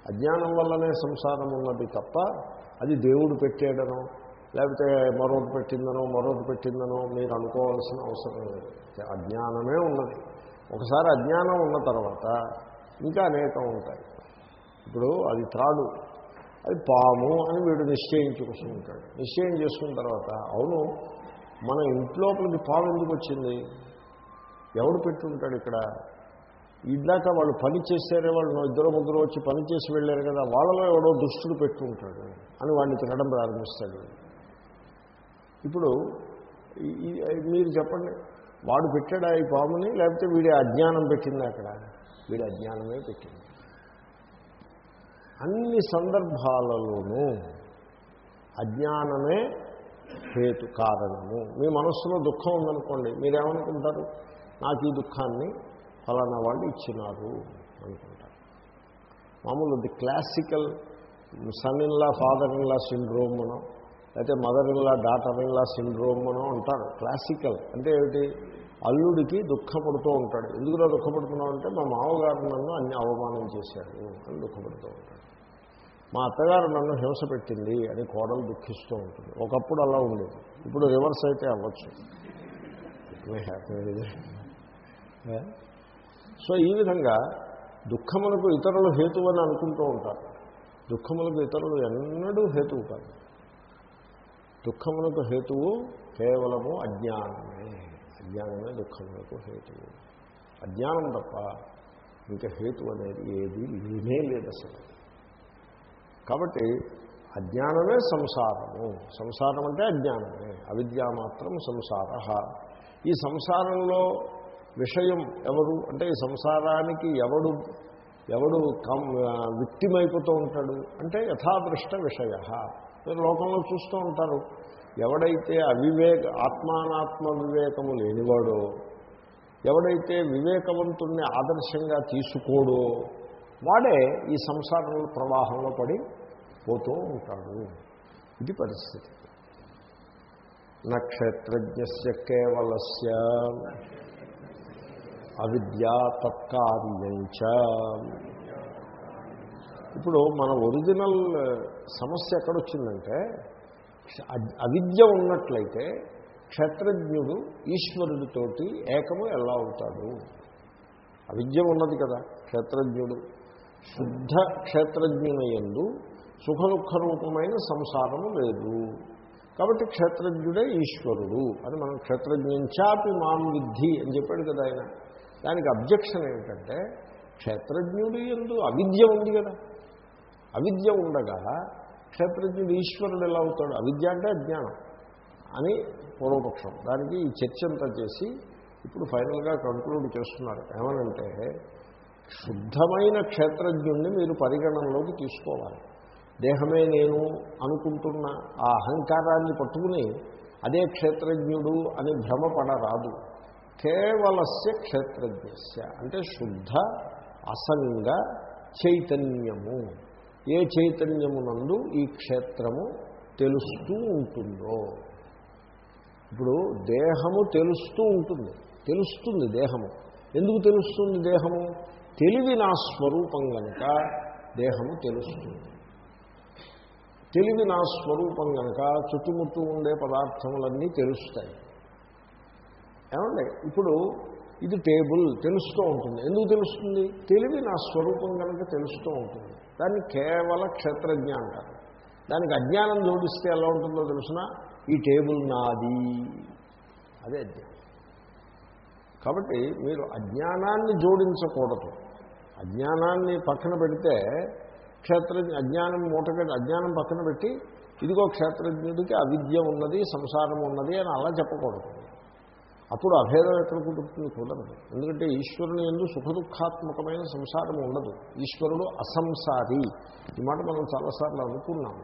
అజ్ఞానం వల్లనే సంసారం ఉన్నది తప్ప అది దేవుడు పెట్టాడనో లేకపోతే మరొకటి పెట్టిందనో మరొకటి పెట్టిందనో మీరు అనుకోవాల్సిన అవసరం లేదు. అజ్ఞానమే ఉన్నది. ఒకసారి అజ్ఞానం ఉన్న తర్వాత ఇంకా అనేకం ఉంటాయి. ఇప్పుడు అది త్రాడు. అది పాము అని వీడు నిశ్చయించుకుంటాడు. నిశ్చయం చేసుకున్న తర్వాత అవును మన ఇంట్లోపలికి పాము ఎందుకు వచ్చింది? ఎవడు పెట్టుంటాడు ఇక్కడ? ఇద్దాక వాళ్ళు పని చేశారే వాళ్ళు ఇద్దరు ముగ్గురు వచ్చి పని చేసి వెళ్ళారు కదా వాళ్ళలో ఎవడో దుష్టుడు పెట్టుకుంటాడు అని వాడిని తినడం ప్రారంభిస్తాడు. ఇప్పుడు మీరు చెప్పండి వాడు పెట్టాడా ఈ పాముని? లేకపోతే వీడి అజ్ఞానం పెట్టింది అక్కడ? వీడి అజ్ఞానమే పెట్టింది. అన్ని సందర్భాలలోనూ అజ్ఞానమే హేతు కారణము. మీ మనస్సులో దుఃఖం ఉందనుకోండి మీరేమనుకుంటారు? నాకు ఈ దుఃఖాన్ని ఫలానా వాళ్ళు ఇచ్చినారు అనుకుంటారు. మామూలు the classical son in-law father in-law syndrome అనో లేకపోతే mother in-law daughter in-law syndrome అనో అంటారు. క్లాసికల్ అంటే ఏమిటి? అల్లుడికి దుఃఖపడుతూ ఉంటాడు. ఎందుకులో దుఃఖపడుతున్నావు అంటే మా మామగారు నన్ను అన్ని అవమానం చేశారు అని దుఃఖపడుతూ ఉంటాడు. మా అత్తగారు నన్ను హింస పెట్టింది అని కోడలు దుఃఖిస్తూ ఉంటుంది. ఒకప్పుడు అలా ఉండేది. ఇప్పుడు రివర్స్ అయితే అవ్వచ్చు. సో ఈ విధంగా దుఃఖములకు ఇతరులు హేతువు అని అనుకుంటూ ఉంటారు. దుఃఖములకు ఇతరులు ఎన్నడూ హేతువు కాదు. దుఃఖములకు హేతువు కేవలము అజ్ఞానమే. అజ్ఞానమే దుఃఖములకు హేతువు. అజ్ఞానం తప్ప ఇంకా హేతు అనేది ఏది లేనే లేదు అసలు. కాబట్టి అజ్ఞానమే సంసారము. సంసారం అంటే అజ్ఞానమే. అవిద్య మాత్రం సంసార. ఈ సంసారంలో విషయం ఎవరు? అంటే ఈ సంసారానికి ఎవడు ఎవడు కం విక్టిమైపోతూ ఉంటాడు? అంటే యథాదృష్ట విషయ. మీరు లోకంలో చూస్తూ ఉంటారు. ఎవడైతే అవివేక ఆత్మానాత్మ వివేకము లేనివాడో ఎవడైతే వివేకవంతుణ్ణి ఆదర్శంగా తీసుకోడో వాడే ఈ సంసారంలో ప్రవాహంలో పడి పోతూ ఉంటాడు. ఇది పరిస్థితి. నక్షత్రజ్ఞస్య కేవలస్య అవిద్యా తత్కార్యంచ. ఇప్పుడు మన ఒరిజినల్ సమస్య ఎక్కడొచ్చిందంటే అవిద్య ఉన్నట్లయితే క్షేత్రజ్ఞుడు ఈశ్వరుడితోటి ఏకము ఎలా అవుతాడు అవిద్య ఉన్నది కదా క్షేత్రజ్ఞుడు. శుద్ధ క్షేత్రజ్ఞునయందు సుఖదుఖ రూపమైన సంసారము లేదు. కాబట్టి క్షేత్రజ్ఞుడే ఈశ్వరుడు అని మనం క్షేత్రజ్ఞంచాపి మాం విద్ధి అని చెప్పాడు కదా ఆయన. దానికి అబ్జెక్షన్ ఏమిటంటే క్షేత్రజ్ఞుడు ఎందు అవిద్య ఉంది కదా. అవిద్య ఉండగా క్షేత్రజ్ఞుడు ఈశ్వరుడు ఎలా అవుతాడు? అవిద్య అంటే అజ్ఞానం అని పూర్వపక్షం. దానికి ఈ చర్చ అంతా చేసి ఇప్పుడు ఫైనల్గా కంక్లూడ్ చేస్తున్నారు. ఏమనంటే శుద్ధమైన క్షేత్రజ్ఞుణ్ణి మీరు పరిగణనలోకి తీసుకోవాలి. దేహమే నేను అనుకుంటున్న ఆ అహంకారాన్ని పట్టుకుని అదే క్షేత్రజ్ఞుడు అని భ్రమపడరాదు. కేవలస్య క్షేత్రజ్ఞస్య. అంటే శుద్ధ అసంగ చైతన్యము. ఏ చైతన్యమునందు ఈ క్షేత్రము తెలుస్తూ ఉంటుందో. ఇప్పుడు దేహము తెలుస్తూ ఉంటుంది. తెలుస్తుంది దేహము. ఎందుకు తెలుస్తుంది దేహము? తెలివి నా స్వరూపం కనుక దేహము తెలుస్తుంది. తెలివి నా స్వరూపం కనుక చుట్టుముట్టు ఉండే పదార్థములన్నీ తెలుస్తాయి. ఏమండి? ఇప్పుడు ఇది టేబుల్ తెలుస్తూ ఉంటుంది. ఎందుకు తెలుస్తుంది? తెలివి నా స్వరూపం కనుక తెలుస్తూ ఉంటుంది. దాన్ని కేవల క్షేత్రజ్ఞ అంటారు. దానికి అజ్ఞానం జోడిస్తే ఎలా ఉంటుందో తెలుసిన? ఈ టేబుల్ నాది. అదే అజ్ఞానం. కాబట్టి మీరు అజ్ఞానాన్ని జోడించకూడదు. అజ్ఞానాన్ని పక్కన పెడితే క్షేత్ర అజ్ఞానం మూటగడి అజ్ఞానం పక్కన పెట్టి ఇదిగో క్షేత్రజ్ఞుడికి అవిద్య ఉన్నది సంసారం ఉన్నది అని అలా చెప్పకూడదు. అప్పుడు అభేదం ఎక్కడ కుదురుతుంది కుదరదు ఎందుకంటే ఈశ్వరుని ఎందు సుఖదుఖాత్మకమైన సంసారం ఉండదు. ఈశ్వరుడు అసంసారి. ఈ మాట మనం చాలాసార్లు అనుకున్నాము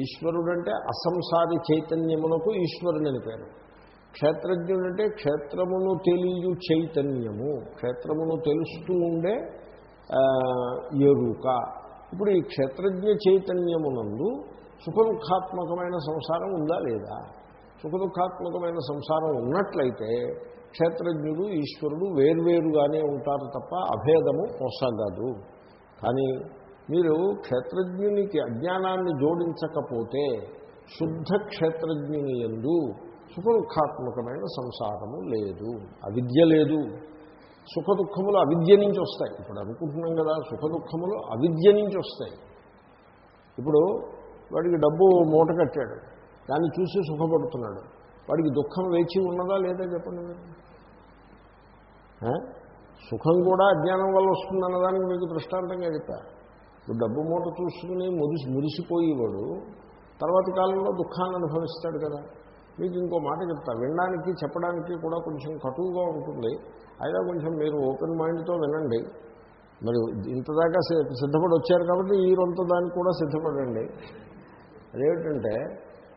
ఈశ్వరుడు అంటే అసంసారి చైతన్యమునకు ఈశ్వరుని అని పేరు. క్షేత్రజ్ఞుడంటే క్షేత్రమును తెలియు చైతన్యము. క్షేత్రమును తెలుస్తూ ఉండే ఎరుక ఇప్పుడు ఈ క్షేత్రజ్ఞ చైతన్యమునందు సుఖదుఖాత్మకమైన సంసారం ఉందా లేదా? సుఖదుఖాత్మకమైన సంసారం ఉన్నట్లయితే క్షేత్రజ్ఞుడు ఈశ్వరుడు వేర్వేరుగానే ఉంటారు తప్ప అభేదము కొసగదు కానీ మీరు క్షేత్రజ్ఞునికి అజ్ఞానాన్ని జోడించకపోతే శుద్ధ క్షేత్రజ్ఞుని ఎందు సుఖదుఖాత్మకమైన సంసారము లేదు. అవిద్య లేదు. సుఖ దుఃఖములు అవిద్య నుంచి వస్తాయి. ఇప్పుడు అనుకుంటున్నాం కదా సుఖ దుఃఖములు అవిద్య నుంచి వస్తాయి. ఇప్పుడు వాడికి డబ్బు మూట కట్టాడు దాన్ని చూసి సుఖపడుతున్నాడు. వాడికి దుఃఖం వేచి ఉన్నదా లేదా చెప్పండి మీరు? సుఖం కూడా అజ్ఞానం వల్ల వస్తుందన్నదానికి మీకు దృష్టాంతంగా చెప్పా. ఇప్పుడు డబ్బు మూట చూసుకుని మురిసి మురిసిపోయేవాడు తర్వాతి కాలంలో దుఃఖాన్ని అనుభవిస్తాడు కదా. మీకు ఇంకో మాట చెప్తా. వినడానికి చెప్పడానికి కూడా కొంచెం కటువుగా ఉంటుంది. అయినా కొంచెం మీరు ఓపెన్ మైండ్తో వినండి. మరి ఇంతదాకా సిద్ధపడి వచ్చారు కాబట్టి ఈ రొంత దానికి కూడా సిద్ధపడండి. అదేమిటంటే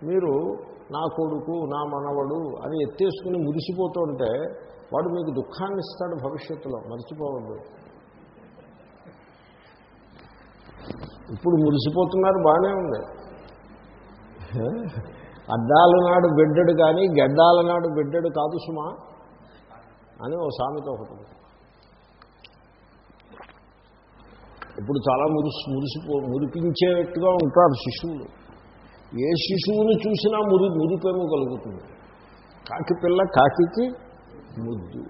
మీరు నా కొడుకు నా మనవడు అని ఎత్తేసుకుని మురిసిపోతుంటే వాడు మీకు దుఃఖాన్ని ఇస్తాడు భవిష్యత్తులో. మర్చిపోవద్దు. ఇప్పుడు మురిసిపోతున్నారు బాగానే ఉంది. అడ్డాల నాడు బిడ్డడు కానీ గడ్డాల నాడు బిడ్డడు కాదు సుమా అని ఓ సామెత ఒకటి ఇప్పుడు చాలా మురిసి మురిసిపో మురిపించేట్టుగా ఉంటారు శిశువులు. ఏ శిశువుని చూసినా మురి మురిపెము కలుగుతుంది. కాకి పిల్ల కాకికి ముద్దు.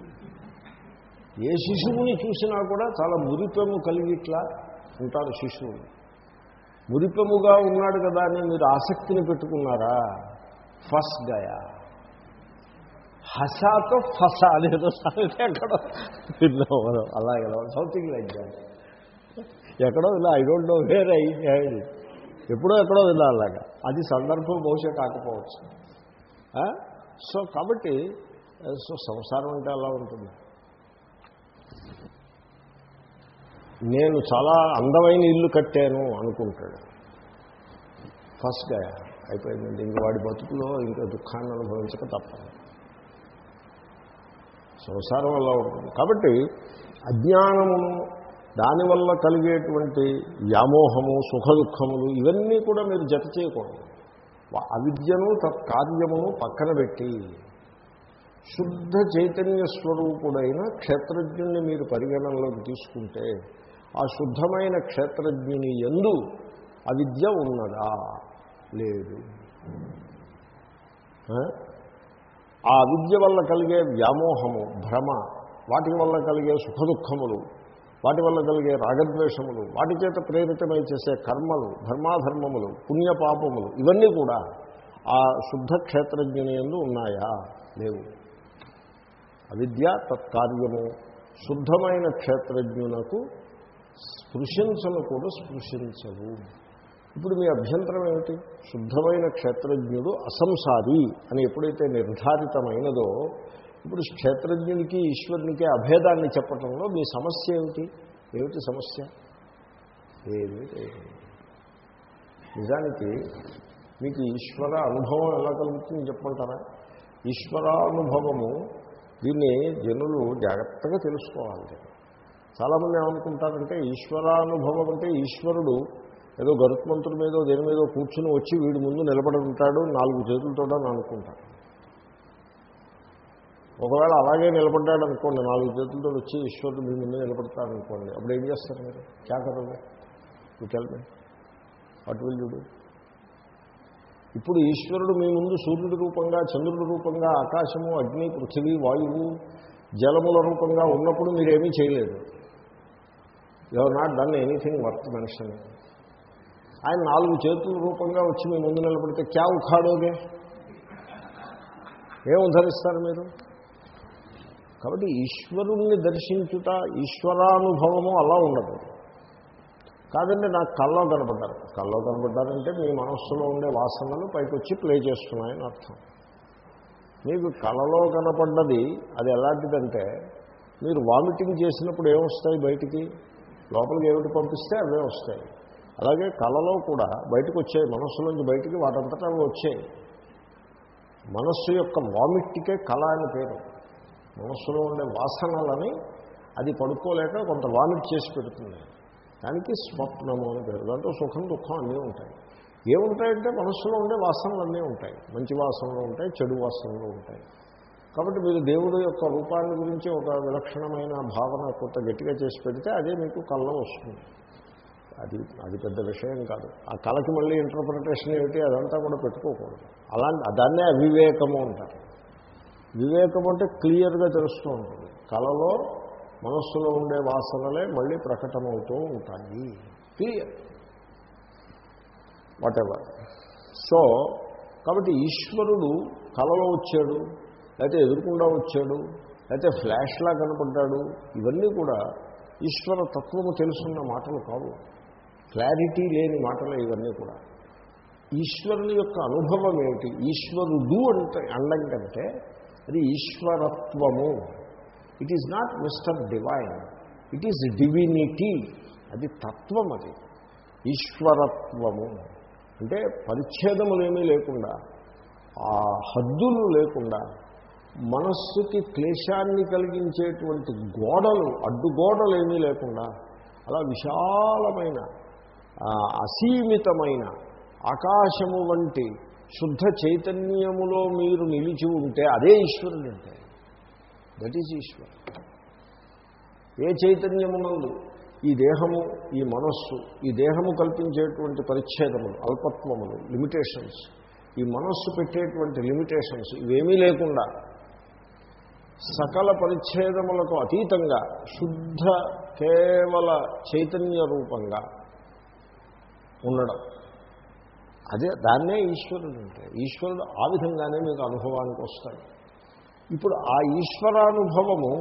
ఏ శిశువుని చూసినా కూడా చాలా మురిపెము కలిగిట్లా ఉంటారు శిశువులు. మురిపెముగా ఉన్నాడు కదా అని మీరు ఆసక్తిని పెట్టుకున్నారా? ఫస్ గయా. హసాతో ఫస అనేదో సామెత ఎక్కడో విన్నాం అలాగే సౌత్ లైక్ ఎక్కడో ఇలా I don't know where I ఎప్పుడో ఎక్కడో విన్నా అలాగా. అది సందర్భం బహుశా కాకపోవచ్చు. సో కాబట్టి సో సంసారం అంటే అలా ఉంటుంది. నేను చాలా అందమైన ఇల్లు కట్టాను అనుకుంటాడు. ఫస్ట్గా అయిపోయిందండి. ఇంక వాడి బతుకులో ఇంకా దుఃఖాన్ని అనుభవించక తప్పదు. సంసారం వల్ల ఉంటుంది. కాబట్టి అజ్ఞానమును దానివల్ల కలిగేటువంటి వ్యామోహము సుఖ దుఃఖములు ఇవన్నీ కూడా మీరు జత చేయకూడదు. అవిద్యను తత్కార్యమును పక్కన పెట్టి శుద్ధ చైతన్య స్వరూపుడైన క్షేత్రజ్ఞుణ్ణి మీరు పరిగణనలోకి తీసుకుంటే ఆ శుద్ధమైన క్షేత్రజ్ఞుని ఎందు అవిద్య ఉన్నదా? లేదు. ఆ? విద్య వల్ల కలిగే వ్యామోహము భ్రమ వాటి వల్ల కలిగే సుఖదుఖములు వాటి వల్ల కలిగే రాగద్వేషములు వాటి చేత ప్రేరితమై చేసే కర్మలు ధర్మాధర్మములు పుణ్యపాపములు ఇవన్నీ కూడా ఆ శుద్ధ క్షేత్రజ్ఞుని ఎందు ఉన్నాయా? లేవు. అవిద్య తత్కార్యము. శుద్ధమైన క్షేత్రజ్ఞునకు స్పృశించను కూడా స్పృశించవు. ఇప్పుడు మీ అభ్యంతరం ఏమిటి? శుద్ధమైన క్షేత్రజ్ఞుడు అసంసారి అని ఎప్పుడైతే నిర్ధారితమైనదో ఇప్పుడు క్షేత్రజ్ఞునికి ఈశ్వరునికి అభేదాన్ని చెప్పటంలో మీ సమస్య ఏమిటి? ఏమిటి సమస్య? ఏమిటి నిజానికి మీకు ఈశ్వర అనుభవం ఎలా కలుగుతుంది చెప్పమంటారా? ఈశ్వరానుభవము దీన్ని జనులు జాగ్రత్తగా తెలుసుకోవాలి. చాలామంది ఏమనుకుంటారంటే ఈశ్వరానుభవం అంటే ఈశ్వరుడు ఏదో గరుత్మంతుడి మీద దేని మీదో కూర్చుని వచ్చి వీడి ముందు నిలబడి ఉంటాడు నాలుగు చేతులతో అనుకుంటాడు ఒకవేళ అలాగే నిలబడ్డాడు అనుకోండి నాలుగు చేతులతో వచ్చి ఈశ్వరుడు మీ ముందు నిలబడతాడు అనుకోండి అప్పుడు ఏం చేస్తారు మీరు? క్యాకరు you tell me what will you do ఇప్పుడు ఈశ్వరుడు మీ ముందు సూర్యుడి రూపంగా చంద్రుడి రూపంగా ఆకాశము అగ్ని పృథివీ వాయువు జలముల రూపంగా ఉన్నప్పుడు మీరేమీ చేయలేదు. You have not done anything worth mention ఆయన నాలుగు చేతుల రూపంగా వచ్చి మీ ముందు నిలబడితే క్యా ఉఖాడోగే? ఏం ఉద్ధరిస్తారు మీరు? కాబట్టి ఈశ్వరుణ్ణి దర్శించుట ఈశ్వరానుభవము అలా ఉండదు. కాదండి నాకు కల్లో కనపడ్డారు. కల్లో కనపడ్డారంటే మీ మనస్సులో ఉండే వాసనలు పైకి వచ్చి ప్లే చేస్తున్నాయని అర్థం. మీకు కళలో కనపడ్డది అది ఎలాంటిదంటే మీరు వామిటింగ్ చేసినప్పుడు ఏమొస్తాయి బయటికి? లోపలికి ఏమిటి పంపిస్తే అవే వస్తాయి. అలాగే కళలో కూడా బయటకు వచ్చాయి మనస్సులోంచి బయటికి వాటంతటా అవి వచ్చాయి. మనస్సు యొక్క వామిట్టికే కళ అని పేరు. మనస్సులో ఉండే వాసనలని అది పడుకోలేక కొంత వామిట్ చేసి పెడుతుంది. దానికి స్వప్నము అని పేరు. దాంట్లో సుఖం దుఃఖం అన్నీ ఉంటాయి. ఏముంటాయంటే మనస్సులో ఉండే వాసనలు అన్నీ ఉంటాయి. మంచి వాసనలు ఉంటాయి చెడు వాసనలు ఉంటాయి. కాబట్టి మీరు దేవుడు యొక్క రూపాన్ని గురించి ఒక విలక్షణమైన భావన కొంత గట్టిగా చేసి పెడితే అదే మీకు కళ్ళ వస్తుంది. అది అది పెద్ద విషయం కాదు. ఆ కళకి మళ్ళీ ఇంటర్ప్రిటేషన్ ఏమిటి అదంతా కూడా పెట్టుకోకూడదు. అలాంటి దాన్నే అవివేకము అంటారు. వివేకం అంటే క్లియర్గా తెలుస్తూ ఉంటుంది. కళలో మనస్సులో ఉండే వాసనలే మళ్ళీ ప్రకటమవుతూ ఉంటాయి. క్లియర్ వాటెవర్ సో కాబట్టి ఈశ్వరుడు కళలో వచ్చాడు. లేకపోతే ఎదురుకుండా వచ్చాడు లేకపోతే ఫ్లాష్లా కనపడ్డాడు ఇవన్నీ కూడా ఈశ్వర తత్వము తెలుసున్న మాటలు కావు. క్లారిటీ లేని మాటలు ఇవన్నీ కూడా. ఈశ్వరుని యొక్క అనుభవం ఏమిటి? ఈశ్వరుడు అంటే అండం కంటే అది ఈశ్వరత్వము. It is not mister divine it is divinity అది తత్వం అది. ఈశ్వరత్వము. అంటే పరిచ్ఛేదములేమీ లేకుండా ఆ హద్దులు లేకుండా మనస్సుకి క్లేశాన్ని కలిగించేటువంటి గోడలు అడ్డుగోడలు ఏమీ లేకుండా అలా విశాలమైన అసీమితమైన ఆకాశము వంటి శుద్ధ చైతన్యములో మీరు నిలిచి ఉంటే అదే ఈశ్వరుడు అంటే. దట్ ఈజ్ ఈశ్వర్ ఏ చైతన్యమునందు ఈ దేహము ఈ మనస్సు ఈ దేహము కల్పించేటువంటి పరిచ్ఛేదములు అల్పత్వములు లిమిటేషన్స్. ఈ మనస్సు పెట్టేటువంటి లిమిటేషన్స్ ఇవేమీ లేకుండా సకల పరిచ్ఛేదములకు అతీతంగా శుద్ధ కేవల చైతన్య రూపంగా ఉండడం. అదే దాన్నే ఈశ్వరుడు అంటే. ఈశ్వరుడు ఆ విధంగానే మీకు అనుభవానికి వస్తాడు. ఇప్పుడు ఆ ఈశ్వరానుభవము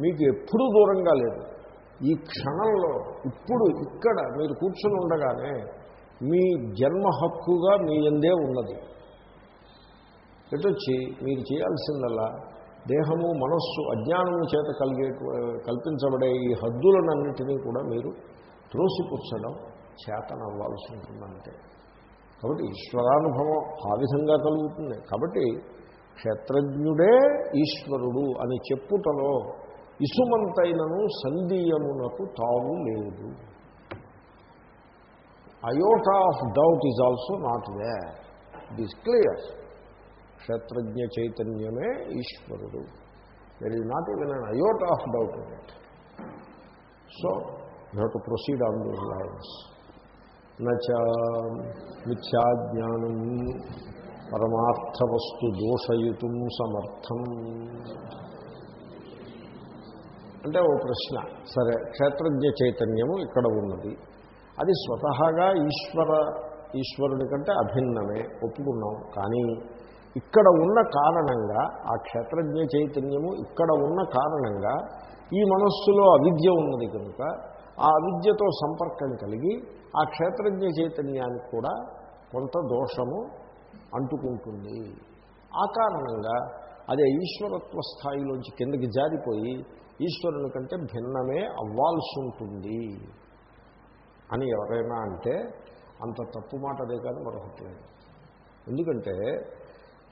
మీకు ఎప్పుడూ దూరంగా లేదు. ఈ క్షణంలో ఇప్పుడు ఇక్కడ మీరు కూర్చుని ఉండగానే మీ జన్మ హక్కుగా మీ ఎందే ఉన్నది. ఎటొచ్చి మీరు చేయాల్సిందల్లా దేహము మనస్సు అజ్ఞానము చేత కలిగే కల్పించబడే ఈ హద్దులనన్నింటినీ కూడా మీరు త్రోసిపుచ్చడం చేతనవ్వాల్సి ఉంటుందంటే. కాబట్టి ఈశ్వరానుభవం ఆ విధంగా కలుగుతుంది. కాబట్టి క్షేత్రజ్ఞుడే ఈశ్వరుడు అని చెప్పుటలో ఇసుమంతైనను సందీయమునకు తావు లేదు. Iota of doubt is also not where it is clear క్షేత్రజ్ఞ చైతన్యమే ఈశ్వరుడు. There is not even an iota of doubt in it so you have to proceed on those lines నచ మిథ్యాజ్ఞానం పరమార్థవస్తు దోషయుతం సమర్థం అంటే ఓ ప్రశ్న. సరే క్షేత్రజ్ఞ చైతన్యము ఇక్కడ ఉన్నది. అది స్వతహాగా ఈశ్వర ఈశ్వరుని కంటే అభిన్నమే ఒప్పుకున్నాం. కానీ ఇక్కడ ఉన్న కారణంగా ఆ క్షేత్రజ్ఞ చైతన్యము ఇక్కడ ఉన్న కారణంగా ఈ మనస్సులో అవిద్య ఉన్నది కనుక ఆ అవిద్యతో సంపర్కం కలిగి ఆ క్షేత్రజ్ఞ చైతన్యానికి కూడా కొంత దోషము అంటుకుంటుంది. ఆ కారణంగా అదే ఈశ్వరత్వ స్థాయిలోంచి కిందకి జారిపోయి ఈశ్వరుని కంటే భిన్నమే అవ్వాల్సి ఉంటుంది అని ఎవరైనా అంటే అంత తప్పు మాట అదే కానీ మరొకటి ఎందుకంటే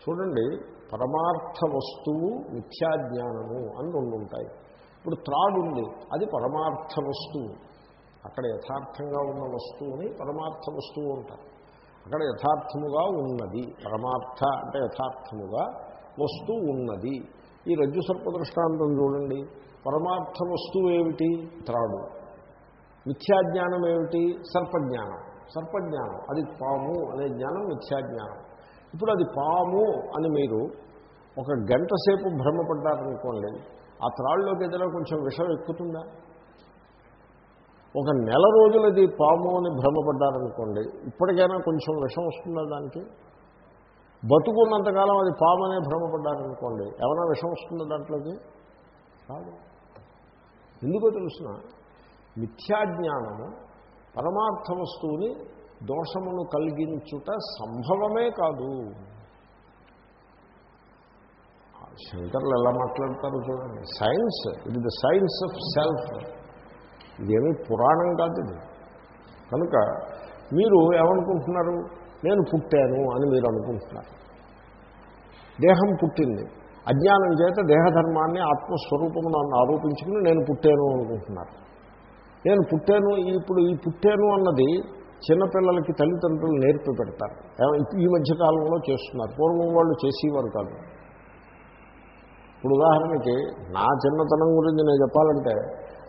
చూడండి పరమార్థ వస్తువు మిథ్యాజ్ఞానము అని రెండు ఉంటాయి ఇప్పుడు త్రాడు ఉంది అది పరమార్థ వస్తువు. అక్కడ యథార్థంగా ఉన్న వస్తువుని పరమార్థ వస్తువు అంటారు. అక్కడ యథార్థముగా ఉన్నది పరమార్థ అంటే యథార్థముగా వస్తువు ఉన్నది. ఈ రజ్జు సర్ప దృష్టాంతం చూడండి పరమార్థ వస్తువు ఏమిటి? త్రాడు. మిథ్యాజ్ఞానం ఏమిటి? సర్పజ్ఞానం. సర్పజ్ఞానం అది పాము అనే జ్ఞానం మిథ్యాజ్ఞానం. ఇప్పుడు అది పాము అని మీరు ఒక గంట సేపు భ్రమపడ్డారనుకోండి ఆ త్రాళ్ళలోకి ఏదైనా కొంచెం విషం ఎక్కుతుందా? ఒక నెల రోజులది పాము అని భ్రమపడ్డారనుకోండి ఇప్పటికైనా కొంచెం విషం వస్తుందా దానికి? బతుకున్నంతకాలం అది పాము అనే భ్రమపడ్డారనుకోండి ఏమైనా విషం వస్తుందా దాంట్లోకి? కాదు ఎందుకో తెలుసిన మిథ్యాజ్ఞానము పరమార్థ వస్తువుని దోషమును కలిగించుట సంభవమే కాదు. శంకర్లు ఎలా మాట్లాడతారు చూడండి. సైన్స్ ఇది ద సైన్స్ ఆఫ్ సెల్ఫ్ ఇదేమీ పురాణం కాదు ఇది. కనుక మీరు ఏమనుకుంటున్నారు? నేను పుట్టాను అని మీరు అనుకుంటున్నారు. దేహం పుట్టింది. అజ్ఞానం చేత దేహధర్మాన్ని ఆత్మస్వరూపమును ఆరోపించుకుని నేను పుట్టాను అనుకుంటున్నారు. నేను పుట్టాను ఇప్పుడు ఈ పుట్టాను అన్నది చిన్నపిల్లలకి తల్లిదండ్రులు నేర్పి పెడతారు. ఈ మధ్యకాలంలో చేస్తున్నారు. పూర్వం వాళ్ళు చేసేవారు కాదు. ఇప్పుడు ఉదాహరణకి నా చిన్నతనం గురించి నేను చెప్పాలంటే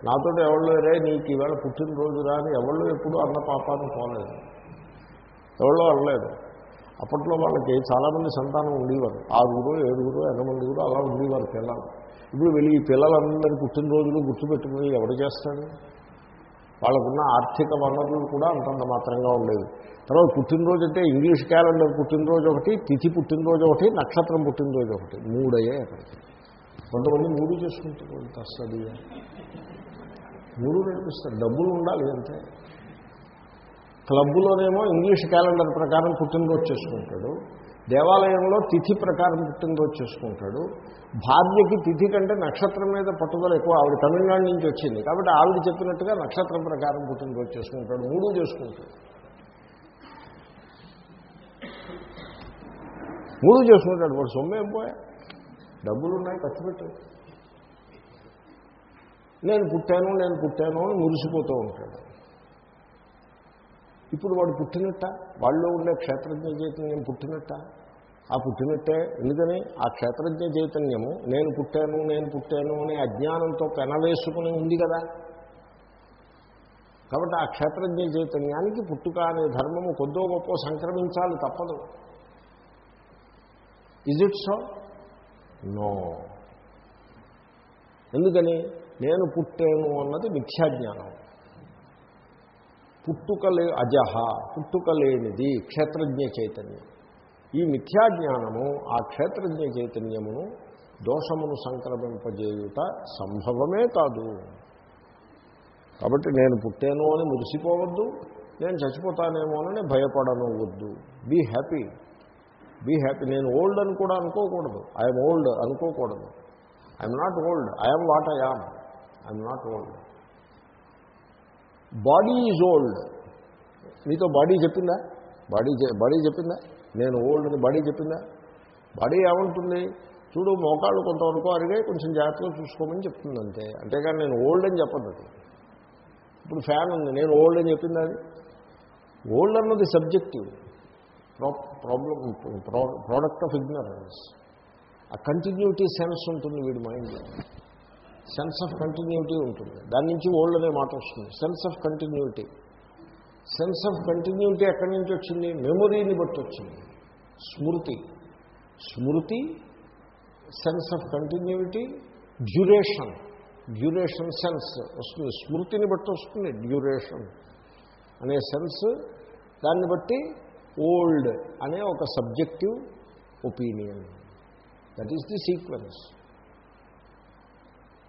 నాతో ఎవళ్ళు రే నీకు ఈవేళ పుట్టినరోజు రాని ఎవళ్ళు ఎప్పుడు అన్న పాపాన్ని పోలేదు. ఎవరో అనలేదు. అప్పట్లో వాళ్ళకి చాలామంది సంతానం ఉండేవారు. ఆరుగురు ఏడుగురు ఎనమందిగురు అలా ఉండేవారు పిల్లలు. ఇప్పుడు వెళ్ళి ఈ పిల్లలందరి పుట్టినరోజులు గుర్తుపెట్టుకుని ఎవడు చేస్తాడు? వాళ్ళకున్న ఆర్థిక వనరులు కూడా అంతంత మాత్రంగా ఉండేవి. తర్వాత పుట్టినరోజు అంటే ఇంగ్లీష్ క్యాలెండర్ పుట్టినరోజు ఒకటి తిథి పుట్టినరోజు ఒకటి నక్షత్రం పుట్టినరోజు ఒకటి. మూడయ్యే అక్కడికి కొంతమంది మూడు చేసుకుంటారు స్టడీ మూడు నడిపిస్తారు. డబ్బులు ఉండాలి అంతే. క్లబ్లోనేమో ఇంగ్లీష్ క్యాలెండర్ ప్రకారం పుట్టినరోజు చేసుకుంటాడు. దేవాలయంలో తిథి ప్రకారం పుట్టినరోజు చేసుకుంటాడు భార్యకి తిథి కంటే నక్షత్రం మీద పట్టుదల ఎక్కువ. ఆవిడ తమిళనాడు నుంచి వచ్చింది. కాబట్టి ఆవిడ చెప్పినట్టుగా నక్షత్రం ప్రకారం పుట్టినరోజు చేసుకుంటాడు మూడు చేసుకుంటాడు. మూడు చేసుకుంటాడు. వాడు సొమ్మేం పోయా? డబ్బులు ఉన్నాయి ఖర్చు పెట్టు. నేను పుట్టాను నేను పుట్టాను అని మురిసిపోతూ ఉంటాడు. ఇప్పుడు వాడు పుట్టినట్ట? వాళ్ళు ఉండే క్షేత్రజ్ఞ చైతన్యం పుట్టినట్ట? ఆ పుట్టినట్టే. ఎందుకని? ఆ క్షేత్రజ్ఞ చైతన్యము నేను పుట్టాను నేను పుట్టాను అనే అజ్ఞానంతో పెనవేసుకుని ఉంది కదా? కాబట్టి ఆ క్షేత్రజ్ఞ చైతన్యానికి పుట్టుక అనే ధర్మము కొద్దో గొప్ప సంక్రమించాలి తప్పదు. ఇజ్ ఇట్ సో నో ఎందుకని? నేను పుట్టాను అన్నది మిథ్యాజ్ఞానం. పుట్టుకలే అజహ పుట్టుకలేనిది క్షేత్రజ్ఞ చైతన్యం. ఈ మిథ్యాజ్ఞానము ఆ క్షేత్రజ్ఞ చైతన్యమును దోషమును సంక్రమింపజేయుట సంభవమే కాదు. కాబట్టి నేను పుట్టాను అని మురిసిపోవద్దు నేను చచ్చిపోతానేమో అని భయపడను వద్దు బీ హ్యాపీ బీ హ్యాపీ నేను ఓల్డ్ అని కూడా అనుకోకూడదు. ఐఎమ్ ఓల్డ్ అనుకోకూడదు. I'm not old I'm what I am I'm not old body is old నీతో బాడీ చెప్పిందా? బాడీ బాడీ చెప్పిందా? నేను ఓల్డ్ అని బాడీ చెప్పిందా? బాడీ ఏమంటుంది? చూడు మోకాళ్ళు కొంతవరకు అరిగాయి కొంచెం జాగ్రత్తగా చూసుకోమని చెప్తుంది అంతే. అంతేగాని నేను ఓల్డ్ అని చెప్పదు అది ఇప్పుడు ఫ్యాన్ ఉంది. నేను ఓల్డ్ అని చెప్పింది అది? ఓల్డ్ అన్నది subjective problem product of ignorance ఆ కంటిన్యూటీ సెన్స్ ఉంటుంది వీడి మైండ్లో సెన్స్ ఆఫ్ కంటిన్యూటీ ఉంటుంది. దాని నుంచి ఓల్డ్ అనే మాట వస్తుంది. Sense of continuity. Sense of continuity ఎక్కడి నుంచి వచ్చింది? మెమొరీని బట్టి వచ్చింది. స్మృతి. స్మృతి sense of continuity duration. Duration sense వస్తుంది. స్మృతిని బట్టి వస్తుంది. డ్యూరేషన్ అనే సెన్స్ దాన్ని బట్టి ఓల్డ్ అనే ఒక subjective opinion. That is the sequence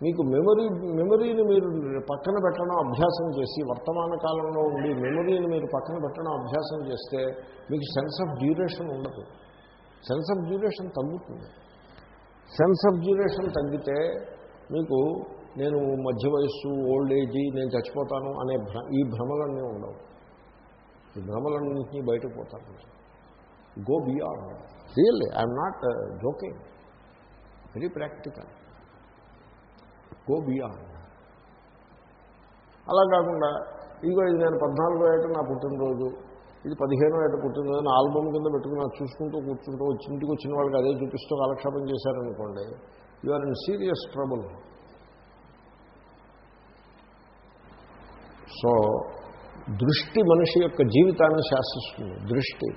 మీకు మెమరీ మెమరీని మీరు పక్కన పెట్టడం అభ్యాసం చేసి వర్తమాన కాలంలో ఉండి మెమరీని మీరు పక్కన పెట్టడం అభ్యాసం చేస్తే మీకు సెన్స్ ఆఫ్ డ్యూరేషన్ ఉండదు. సెన్స్ ఆఫ్ డ్యూరేషన్ తగ్గుతుంది. సెన్స్ ఆఫ్ డ్యూరేషన్ తగ్గితే మీకు నేను మధ్య వయస్సు ఓల్డ్ ఏజీ నేను చచ్చిపోతాను అనే భ్ర ఈ భ్రమలన్నీ ఉండవు. ఈ భ్రమలన్నింటినీ బయటకు పోతాను go beyond really I'm not joking very practical go beyond అలా కాకుండా ఇదిగో ఇది నేను పద్నాలుగో ఏట నా పుట్టినరోజు ఇది పదిహేనో ఏట పుట్టినరోజు నా ఆల్బమ్ కింద పెట్టుకుని నాకు చూసుకుంటూ కూర్చుంటూ వచ్చి ఇంటికి వచ్చిన వాళ్ళకి అదే చూపిస్తూ కాలక్షేపం చేశారనుకోండి you are in serious trouble so దృష్టి మనిషి యొక్క జీవితాన్ని శాసిస్తుంది. దృష్టి.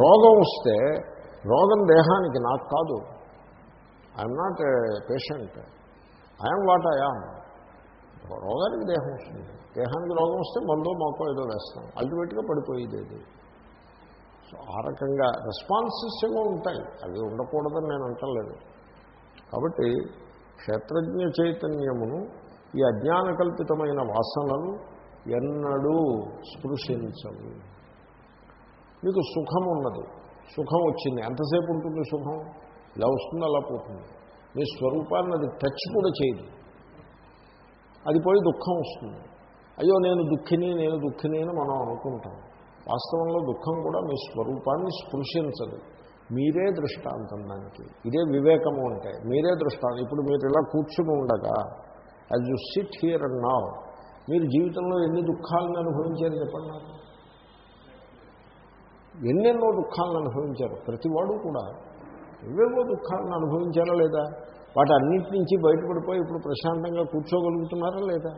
రోగం వస్తే రోగం దేహానికి నాకు కాదు. I'm not patient I'm what I am రోగానికి దేహం వస్తుంది. దేహానికి రోగం వస్తే మందో మాకో ఏదో వేస్తాం. అల్టిమేట్గా పడిపోయేది సో ఆ రకంగా రెస్పాన్సెస్ ఏమో ఉంటాయి. అవి ఉండకూడదని నేను అంటలేదు. కాబట్టి క్షేత్రజ్ఞ చైతన్యమును ఈ అజ్ఞానకల్పితమైన వాసనలు ఎన్నడూ స్పృశించవు. మీకు సుఖం ఉన్నది. సుఖం వచ్చింది. ఎంతసేపు ఉంటుంది సుఖం? ఇలా వస్తుంది అలా పోతుంది. మీ స్వరూపాన్ని అది టచ్ కూడా చేయదు. అది పోయి దుఃఖం వస్తుంది. అయ్యో నేను దుఃఖిని నేను దుఃఖిని అని మనం అనుకుంటాం. వాస్తవంలో దుఃఖం కూడా మీ స్వరూపాన్ని స్పృశించదు. మీరే దృష్టాంతం దానికి. ఇదే వివేకము అంటే మీరే దృష్టాంతం. ఇప్పుడు మీరు ఇలా కూర్చుని ఉండగా as you sit here and now మీరు జీవితంలో ఎన్ని దుఃఖాలను అనుభవించారు చెప్పండి నాకు? ఎన్నెన్నో దుఃఖాలను అనుభవించారు. ప్రతివాడు కూడా ఎవేవో దుఃఖాలను అనుభవించారా లేదా? వాటి అన్నింటి నుంచి బయటపడిపోయి ఇప్పుడు ప్రశాంతంగా కూర్చోగలుగుతున్నారా లేదా?